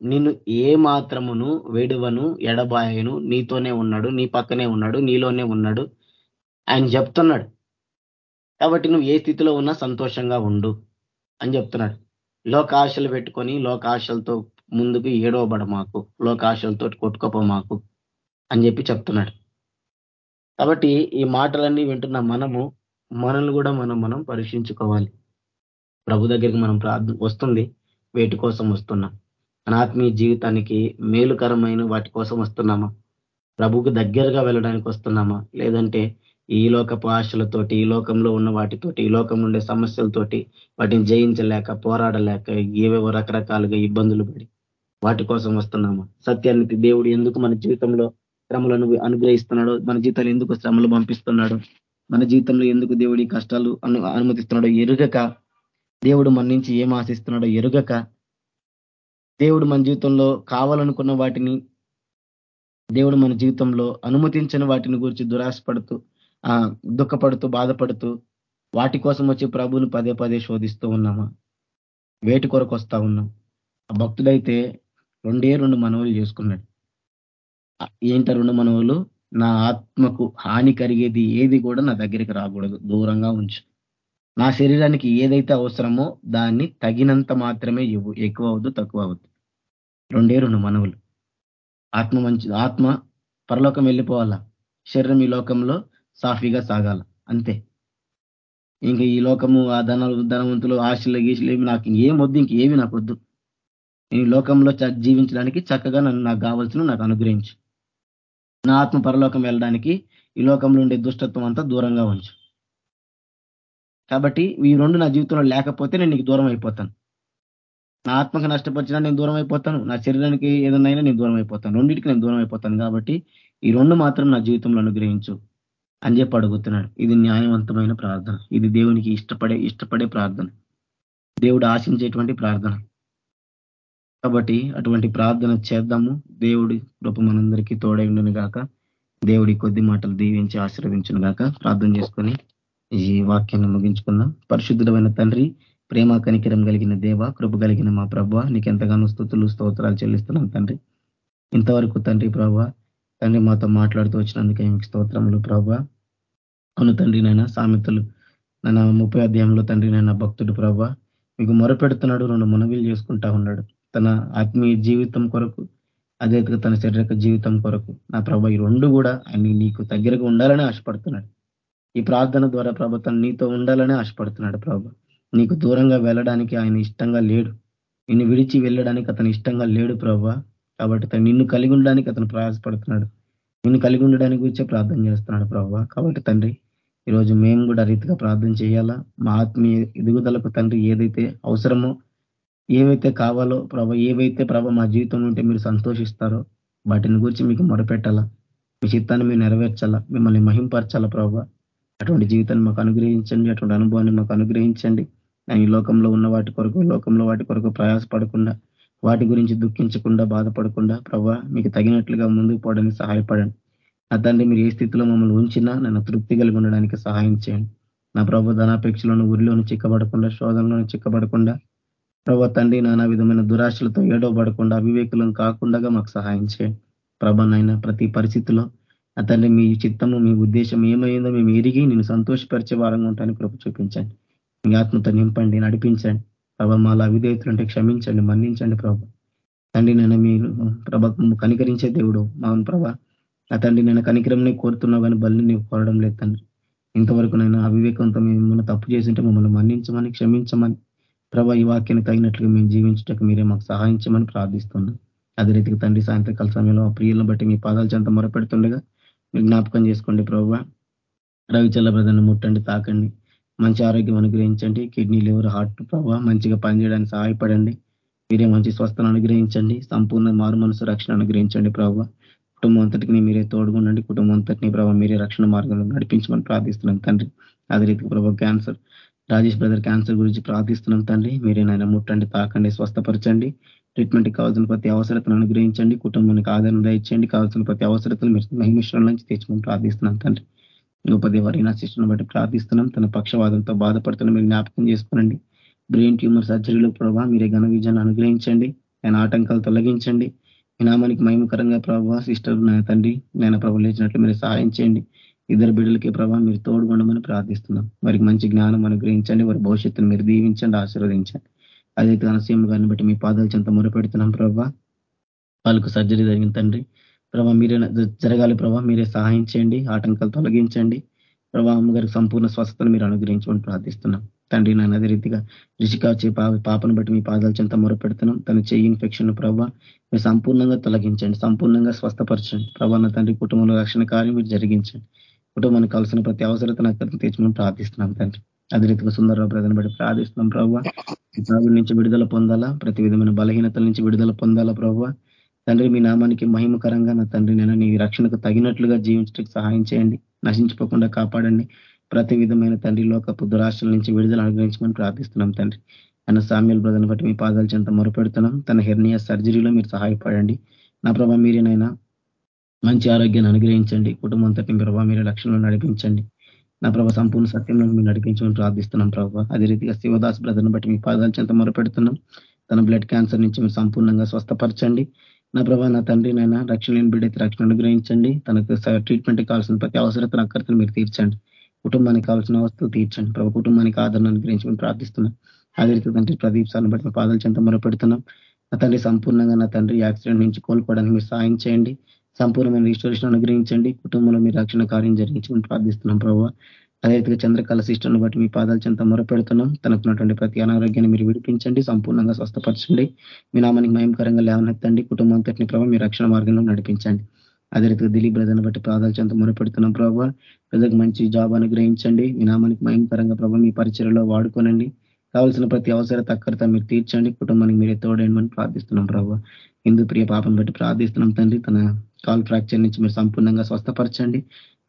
నిన్ను ఏ మాత్రమును వేడువను ఎడబాయను నీతోనే ఉన్నాడు నీ పక్కనే ఉన్నాడు నీలోనే ఉన్నాడు ఆయన చెప్తున్నాడు. కాబట్టి నువ్వు ఏ స్థితిలో ఉన్నా సంతోషంగా ఉండు అని చెప్తున్నాడు. లోకాశలు పెట్టుకొని లోకాశలతో ముందుకు ఏడవబడ మాకు లోకాశలతో కొట్టుకోపో మాకు అని చెప్పి చెప్తున్నాడు. కాబట్టి ఈ మాటలన్నీ వింటున్న మనము మనల్ని కూడా మనం మనం పరీక్షించుకోవాలి. ప్రభు దగ్గరికి మనం ప్రార్థ వస్తుంది వేటి కోసం వస్తున్నాం. మన ఆత్మీయ జీవితానికి మేలుకరమైన వాటి కోసం వస్తున్నామా? ప్రభుకు దగ్గరగా వెళ్ళడానికి వస్తున్నామా? లేదంటే ఈ లోకపు ఆశలతోటి ఈ లోకంలో ఉన్న వాటితోటి ఈ లోకం ఉండే సమస్యలతోటి వాటిని జయించలేక పోరాడలేక ఏవేవో రకరకాలుగా ఇబ్బందులు పడి వాటి కోసం వస్తున్నామా? సత్యానికి దేవుడు ఎందుకు మన జీవితంలో శ్రమలను అనుగ్రహిస్తున్నాడో మన జీవితాలు ఎందుకు శ్రమలు పంపిస్తున్నాడు మన జీవితంలో ఎందుకు దేవుడి కష్టాలు అను అనుమతిస్తున్నాడో ఎరుగక దేవుడు మన నుంచి ఏం ఆశిస్తున్నాడో ఎరుగక దేవుడు మన జీవితంలో కావాలనుకున్న వాటిని దేవుడు మన జీవితంలో అనుమతించిన వాటిని గురించి దురాశపడుతూ దుఃఖపడుతూ బాధపడుతూ వాటి కోసం వచ్చి ప్రభువును పదే పదే శోధిస్తూ ఉన్నామా? వేటి కొరకు వస్తా ఉన్నాం? ఆ భక్తుడైతే రెండే రెండు మనవులు చేసుకున్నాడు. ఏంట రెండు మనవులు నా ఆత్మకు హాని కలిగేది ఏది కూడా నా దగ్గరికి రాకూడదు. దూరంగా ఉంచు. నా శరీరానికి ఏదైతే అవసరమో దాన్ని తగినంత మాత్రమే ఇవ్వు. ఎక్కువ అవద్దు తక్కువ అవద్దు. రెండే రెండు మనవులు. ఆత్మ మంచి ఆత్మ పరలోకం వెళ్ళిపోవాలా? శరీరం ఈ లోకంలో సాఫీగా సాగాల? అంతే. ఇంకా ఈ లోకము ఆ ధన ధనవంతులు ఆశలు గీశలు ఏమి నాకు ఏం వద్దు ఇంకేమి నాకు వద్దు. ఈ లోకంలో జీవించడానికి చక్కగా నన్ను నాకు కావాల్సిన నాకు అనుగ్రహించు. నా ఆత్మ పరలోకం వెళ్ళడానికి ఈ లోకంలో ఉండే దుష్టత్వం అంతా దూరంగా ఉంచు. కాబట్టి ఈ రెండు నా జీవితంలో లేకపోతే నేను నీకు దూరం అయిపోతాను. నా ఆత్మకు నష్టపరిచినా నేను దూరం అయిపోతాను. నా శరీరానికి ఏదైనా నేను దూరం అయిపోతాను. రెండింటికి నేను దూరం అయిపోతాను కాబట్టి ఈ రెండు మాత్రం నా జీవితంలో అనుగ్రహించు అని చెప్పి అడుగుతున్నాడు. ఇది న్యాయవంతమైన ప్రార్థన. ఇది దేవునికి ఇష్టపడే ఇష్టపడే ప్రార్థన. దేవుడు ఆశించేటువంటి ప్రార్థన. కాబట్టి అటువంటి ప్రార్థన చేద్దాము. దేవుడి కృప మనందరికీ తోడైండును గాక. దేవుడి కొద్ది మాటలు దీవించి ఆశీర్వదించును గాక. ప్రార్థన చేసుకొని ఈ వాక్యాన్ని ముగించుకుందాం. పరిశుద్ధుడమైన తండ్రి ప్రేమ కనికిరం కలిగిన దేవ కృప కలిగిన మా ప్రభ నీకెంతగానో స్థుతులు స్తోత్రాలు చెల్లిస్తున్నాం తండ్రి. ఇంతవరకు తండ్రి ప్రభ తండ్రి మాతో మాట్లాడుతూ వచ్చినందుకే మీకు స్తోత్రములు ప్రభా. అవును తండ్రి నాయన సామెతలు నన్న ముప్పై అధ్యాయంలో తండ్రి నాయన భక్తుడు ప్రభా మీకు మొరపెడుతున్నాడు రెండు మనవిలు చేసుకుంటా ఉన్నాడు. తన ఆత్మీయ జీవితం కొరకు అదే తన శరీరక జీవితం కొరకు నా ప్రభ ఈ రెండు కూడా ఆయన నీకు దగ్గరగా ఉండాలని ఆశపడుతున్నాడు. ఈ ప్రార్థన ద్వారా ప్రభ తను నీతో ఉండాలని ఆశపడుతున్నాడు ప్రభ. నీకు దూరంగా వెళ్ళడానికి ఆయన ఇష్టంగా లేడు. నిన్ను విడిచి వెళ్ళడానికి అతను ఇష్టంగా లేడు ప్రభ. కాబట్టి తను నిన్ను కలిగి ఉండడానికి అతను ప్రయాసపడుతున్నాడు. నిన్ను కలిగి ఉండడానికి గురించే ప్రార్థన చేస్తున్నాడు ప్రభావ కాబట్టి తండ్రి ఈరోజు మేము కూడా రీతిగా ప్రార్థన చేయాలా? మా ఆత్మీయ ఎదుగుదలకు తండ్రి ఏదైతే అవసరమో ఏవైతే కావాలో ప్రభ ఏవైతే ప్రభ మా జీవితంలో ఉంటే మీరు సంతోషిస్తారో వాటిని గురించి మీకు మొరపెట్టాలా? మీ చిత్తాన్ని మీరు నెరవేర్చాలా? మిమ్మల్ని మహింపరచాలా ప్రభావ అటువంటి జీవితాన్ని మాకు అనుగ్రహించండి అటువంటి అనుభవాన్ని మాకు అనుగ్రహించండి. ఈ లోకంలో ఉన్న వాటి కొరకు లోకంలో వాటి కొరకు ప్రయాసపడకుండా వాటి గురించి దుఃఖించకుండా బాధపడకుండా ప్రభా మీకు తగినట్లుగా ముందుకు పోవడానికి సహాయపడండి. నా తండ్రి మీరు ఏ స్థితిలో మమ్మల్ని ఉంచినా నన్ను తృప్తి కలిగి ఉండడానికి సహాయం చేయండి. నా ప్రభు ధనాపేక్షలను ఊరిలోను చిక్కబడకుండా శోధనలోను చిక్కబడకుండా ప్రభా తండ్రి నానా విధమైన దురాశలతో ఏడవబడకుండా అవివేకులను కాకుండా మాకు సహాయం చేయండి. ప్రభా ప్రతి పరిస్థితిలో నా తండ్రి మీ చిత్తము మీ ఉద్దేశం ఏమైందో మేము ఎరిగి నేను సంతోషపరిచే వారంగా ఉంటాను కృప చూపించండి. మీ ఆత్మతో నింపండి నడిపించండి. ప్రభా మాలా అంటే క్షమించండి మన్నించండి ప్రభు. తండ్రి నేను మీరు ప్రభ కనికరించే దేవుడు మా ప్రభా. నా తండ్రి నేను కనికరంనే కోరుతున్నావు కానీ బలిని నీవు కోరడం లేదు తండ్రి. ఇంతవరకు నేను అవివేకంతో మేము తప్పు చేసింటే మమ్మల్ని మన్నించమని క్షమించమని ప్రభా ఈ వాక్యాన్ని తగినట్లుగా మేము జీవించటకు మీరే మాకు సహాయించమని ప్రార్థిస్తున్నాం. అదే రీతికి తండ్రి సాయంత్రకాల సమయంలో ఆ ప్రియులను బట్టి మీ పాదాలు చెంత మొరపెడుతుండగా మీరు జ్ఞాపకం చేసుకోండి ప్రభావ రవిచల్ల బ్రదర్ని ముట్టండి తాకండి. మంచి ఆరోగ్యం అనుగ్రహించండి. కిడ్నీ లివర్ హార్ట్ ప్రభావ మంచిగా పనిచేయడానికి సహాయపడండి. మీరే మంచి స్వస్థను అనుగ్రహించండి. సంపూర్ణ మారు మనసు రక్షణ అనుగ్రహించండి ప్రభావ కుటుంబం అంతటికి మీరే తోడుగుండండి. కుటుంబం అంతటిని ప్రభావ మీరే రక్షణ మార్గంలో నడిపించమని ప్రార్థిస్తున్నాం తండ్రి. అదే రీతికి ప్రభావ క్యాన్సర్ రాజేష్ బ్రదర్ క్యాన్సర్ గురించి ప్రార్థిస్తున్నాం తండ్రి. మీరే నాయన ముట్టండి తాకండి స్వస్థపరచండి. ట్రీట్మెంట్ కావాల్సిన ప్రతి అవసరతను అనుగ్రహించండి. కుటుంబానికి ఆదరణ దయచేయండి. కావాల్సిన ప్రతి అవసరతను మీరు మహిమిశ్రం నుంచి తెచ్చుకొని ప్రార్థిస్తున్నాం తండ్రి. గొప్ప దేవారి నా శిష్యులను బట్టి ప్రార్థిస్తున్నాం. తన పక్షవాదంతో బాధపడుతున్న మీరు జ్ఞాపకం చేసుకోనండి. బ్రెయిన్ ట్యూమర్ సర్జరీలో ప్రభావ మీరే ఘన విజయాన్ని అనుగ్రహించండి. ఆయన ఆటంకాలు తొలగించండి. మీ నామానికి మహిమకరంగా ప్రభావ సిస్టర్ నా తండ్రి నేను ప్రభు లేచినట్లు మీరు సహాయం చేయండి. ఇద్దరు బిడ్డలకి ప్రభావ మీరు తోడుగొండమని ప్రార్థిస్తున్నాం. వారికి మంచి జ్ఞానం అనుగ్రహించండి. వారి భవిష్యత్తును మీరు దీవించండి ఆశీర్వదించండి. అదైతే అనసీమ గారిని బట్టి మీ పాదాలు చెంత మొరపెడుతున్నాం ప్రభావ వాళ్ళకు సర్జరీ జరిగిన తండ్రి ప్రభావ మీరే జరగాలి ప్రభావ మీరే సహాయం చేయండి ఆటంకాలు తొలగించండి. ప్రభా అమ్మగారికి సంపూర్ణ స్వస్థతను మీరు అనుగ్రహించమని ప్రార్థిస్తున్నాం. తండ్రి నన్ను అదే రీతిగా రిషికా వచ్చే పాపను బట్టి మీ పాదాలు చెంత మొరపెడుతున్నాం. తన చెయ్యి ఇన్ఫెక్షన్ ప్రభావ మీరు సంపూర్ణంగా తొలగించండి సంపూర్ణంగా స్వస్థపరచండి. ప్రభావ తండ్రి కుటుంబంలో రక్షణ కార్యం మీరు జరిగించండి. కుటుంబానికి కావాల్సిన ప్రతి అవసరతను నాకు తీర్చమని ప్రార్థిస్తున్నాం తండ్రి. అదే రీతిగా సుందరరావు ప్రజలను బట్టి ప్రార్థిస్తున్నాం ప్రభావ. నుంచి విడుదల పొందాలా? ప్రతి విధమైన బలహీనతల నుంచి విడుదల పొందాలా ప్రభావ? తండ్రి మీ నామానికి మహిమకరంగా నా తండ్రి నేను నీ రక్షణకు తగినట్లుగా జీవించడానికి సహాయం చేయండి నశించిపోకుండా కాపాడండి. ప్రతి విధమైన తండ్రి లోకపు దురాశల నుంచి విడుదల అనుగ్రహించమని ప్రార్థిస్తున్నాం తండ్రి. ఆయన సామ్యుల బ్రదర్ని బట్టి మీ పాదాలు చెంత మొరపెడుతున్నాం. తన హెర్నియా సర్జరీలో మీరు సహాయపడండి. నా ప్రభా మీరేనైనా మంచి ఆరోగ్యాన్ని అనుగ్రహించండి. కుటుంబం అంతటి ప్రభావ మీరు లక్ష్యంలో నడిపించండి. నా ప్రభావ సంపూర్ణ సత్యంలో మీరు నడిపించమని ప్రార్థిస్తున్నాం ప్రభావ అదే రీతిగా శివదాస్ బ్రదర్ని బట్టి మీ పాదాలు చెంత మొరపెడుతున్నాం. తన బ్లడ్ క్యాన్సర్ నుంచి మీరు సంపూర్ణంగా స్వస్థపరచండి. నా ప్రభా నా తండ్రి నైనా రక్షణ లేని బిడ్డ రక్షణ అనుగ్రహించండి. తనకు ట్రీట్మెంట్ కావాల్సిన ప్రతి అవసరతను అక్కడికి మీరు తీర్చండి. కుటుంబానికి కావాల్సిన వస్తువులు తీర్చండి. ప్రభు కుటుంబానికి ఆదరణ అనుగ్రహించమని ప్రార్థిస్తున్నాం. అదే రీతి తండ్రి ప్రదీప్ సార్ని బట్టి పాదాలు చెంత మొరపెడుతున్నాం. నా తండ్రి సంపూర్ణంగా నా తండ్రి యాక్సిడెంట్ నుంచి కోలుకోవడానికి మీరు సాయం చేయండి. సంపూర్ణమైన రిజిస్ట్రేషన్ అనుగ్రహించండి. కుటుంబంలో మీ రక్షణ కార్యం జరిగించమని ప్రార్థిస్తున్నాం ప్రభావ అదే రీతిగా చంద్రకళ సిస్టర్ను బట్టి మీ పాదాలు చెంత మొరపెడుతున్నాం. తనకున్నటువంటి ప్రతి అనారోగ్యాన్ని మీరు విడిపించండి. సంపూర్ణంగా స్వస్థపరచండి. మీ నామానికి మయంకరంగా లేవనెత్తండి. కుటుంబం అంతటిని ప్రభావ మీ రక్షణ మార్గంలో నడిపించండి. అదే రీతిగా దిలీప్ బ్రదర్ని బట్టి పాదాలు చెంత మొరపెడుతున్నాం ప్రభావ ప్రజలకు మంచి జాబ్ అనుగ్రహించండి. మీ నామానికి మయంకరంగా ప్రభావ మీ పరిచయలో వాడుకోనండి. కావాల్సిన ప్రతి అవసరత అక్కడితో మీరు తీర్చండి. కుటుంబానికి మీరే తోడేయమని ప్రార్థిస్తున్నాం ప్రభావ హిందూ ప్రియ పాపను బట్టి ప్రార్థిస్తున్నాం తండ్రి తన కాల్ ఫ్రాక్చర్ నుంచి మీరు సంపూర్ణంగా స్వస్థపరచండి.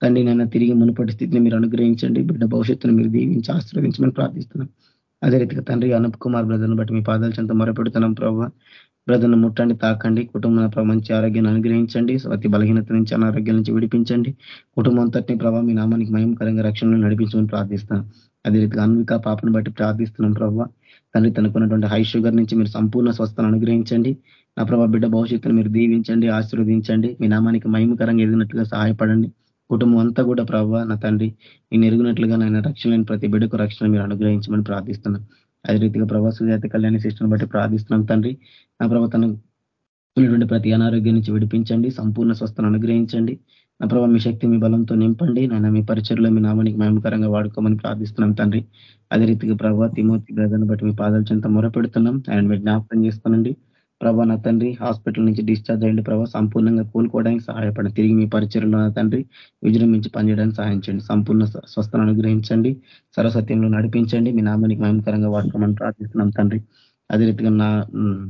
తండ్రి నన్ను తిరిగి మునుపటి స్థితిని మీరు అనుగ్రహించండి. బిడ్డ భవిష్యత్తును మీరు దీవించి ఆశీర్వదించమని ప్రార్థిస్తున్నాం. అదే రీతిగా తండ్రి అనూప్ కుమార్ బ్రదర్ని బట్టి మీ పాదాలు చెంత మొరపెడుతున్నాం ప్రభావ బ్రదర్ను ముట్టండి తాకండి. కుటుంబం మంచి ఆరోగ్యాన్ని అనుగ్రహించండి. ప్రతి బలహీనత నుంచి అనారోగ్యం నుంచి విడిపించండి. కుటుంబం అంతటిని ప్రభావ మీ నామానికి మయంకరంగా రక్షణలో నడిపించమని ప్రార్థిస్తాను అదే రీతిగా అన్విక పాపను బట్టి ప్రార్థిస్తున్నాం ప్రభావ తండ్రి తనకున్నటువంటి హై షుగర్ నుంచి మీరు సంపూర్ణ స్వస్థను అనుగ్రహించండి. నా ప్రభా బిడ్డ భవిష్యత్తును మీరు దీవించండి ఆశీర్వదించండి. మీ నామానికి మహిమకరంగా ఎదిగినట్లుగా సహాయపడండి. కుటుంబం అంతా కూడా ప్రభావ నా తండ్రి నేను ఎరుగునట్లుగా నాయన రక్షణ ప్రతి బిడ్డకు రక్షణ మీరు అనుగ్రహించమని ప్రార్థిస్తున్నాను అదే రీతిగా ప్రభా సుజాత కళ్యాణ సిస్టమ్ బట్టి ప్రార్థిస్తున్నాం తండ్రి. నా ప్రభావ తను ఉన్నటువంటి ప్రతి అనారోగ్యం నుంచి విడిపించండి సంపూర్ణ స్వస్థను అనుగ్రహించండి. నా ప్రభావ మీ శక్తి మీ బలంతో నింపండి. నాయన మీ పరిచయలో మీ నామానికి మహిమకరంగా వాడుకోమని ప్రార్థిస్తున్నాం తండ్రి. అదే రీతిగా ప్రభావ తిమోతి బ్రదర్ని బట్టి మీ పాదాలు చెంత మొరపెడుతున్నాం. ఆయన మీరు జ్ఞాపకం చేసుకోనండి. ప్రభా నా తండ్రి హాస్పిటల్ నుంచి డిశ్చార్జ్ అయ్యండి ప్రభావ సంపూర్ణంగా కోలుకోవడానికి సహాయపడండి తిరిగి మీ పరిచయంలో నా తండ్రి విజృంభించి పనిచేయడానికి సహాయం చేయండి. సంపూర్ణ స్వస్థను అనుగ్రహించండి. సరస్వత్యంలో నడిపించండి. మీ నామానికి మహిమకరంగా వాడుకోమని ప్రార్థిస్తున్నాం తండ్రి. అదే రీతిగా నా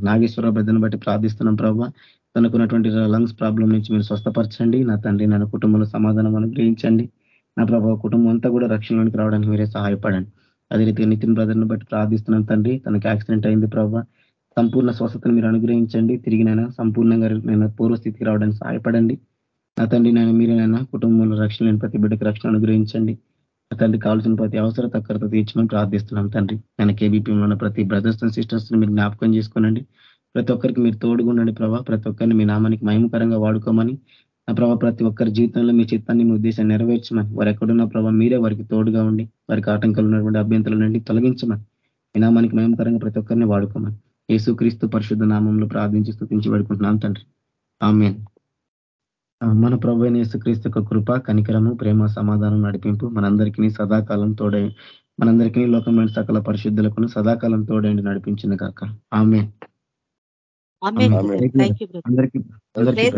నాగేశ్వర బ్రదర్ని బట్టి ప్రార్థిస్తున్నాం ప్రభావ తనకున్నటువంటి లంగ్స్ ప్రాబ్లం నుంచి మీరు స్వస్థపరచండి. నా తండ్రి నన్ను కుటుంబంలో సమాధానం అనుగ్రహించండి. నా ప్రభావ కుటుంబం అంతా కూడా రక్షణలోనికి రావడానికి మీరే సహాయపడండి. అదే రీతిగా నితిన్ బ్రదర్ని బట్టి ప్రార్థిస్తున్నాను తండ్రి. తనకి యాక్సిడెంట్ అయింది ప్రభావ సంపూర్ణ స్వస్థతను మీరు అనుగ్రహించండి. తిరిగినైనా సంపూర్ణంగా నేను పూర్వస్థితికి రావడానికి సహాయపడండి. నా తండ్రి నేను మీరేనైనా కుటుంబంలో రక్షణ లేని ప్రతి బిడ్డకు రక్షణ అనుగ్రహించండి. నా తండ్రి కావాల్సిన ప్రతి అవసర తక్కువ తీర్చమని ప్రార్థిస్తున్నాం తండ్రి. నేను కేబీపీలో ఉన్న ప్రతి బ్రదర్స్ అండ్ సిస్టర్స్ని మీరు జ్ఞాపకం చేసుకోనండి. ప్రతి ఒక్కరికి మీరు తోడుగా ఉండండి ప్రభా. ప్రతి ఒక్కరిని మీ నామానికి మహిమకరంగా వాడుకోమని. నా ప్రభా ప్రతి ఒక్కరి జీవితంలో మీ చిత్తాన్ని మీ ఉద్దేశాన్ని నెరవేర్చమని. వారు ఎక్కడున్న ప్రభావ మీరే వారికి తోడుగా ఉండి వారికి ఆటంకాలు ఉన్నటువంటి అభ్యంతరాల నుండి తొలగించమని. మీ నామానికి మహిమకరంగా ప్రతి ఒక్కరిని వాడుకోమని. యేసుక్రీస్తు పరిశుద్ధ నామంలో ప్రార్థించి స్థుతించి పడుకుంటున్నాం తండ్రి. ఆమెన్. మన ప్రభు అయిన యేసుక్రీస్తు యొక్క కృప కనికరము ప్రేమ సమాధానం నడిపింపు మనందరికీ సదాకాలం తోడై మనందరికీ లోకమైన సకల పరిశుద్ధులకు సదాకాలం తోడైండి నడిపించిన కాక ఆమె అందరికీ అందరికీ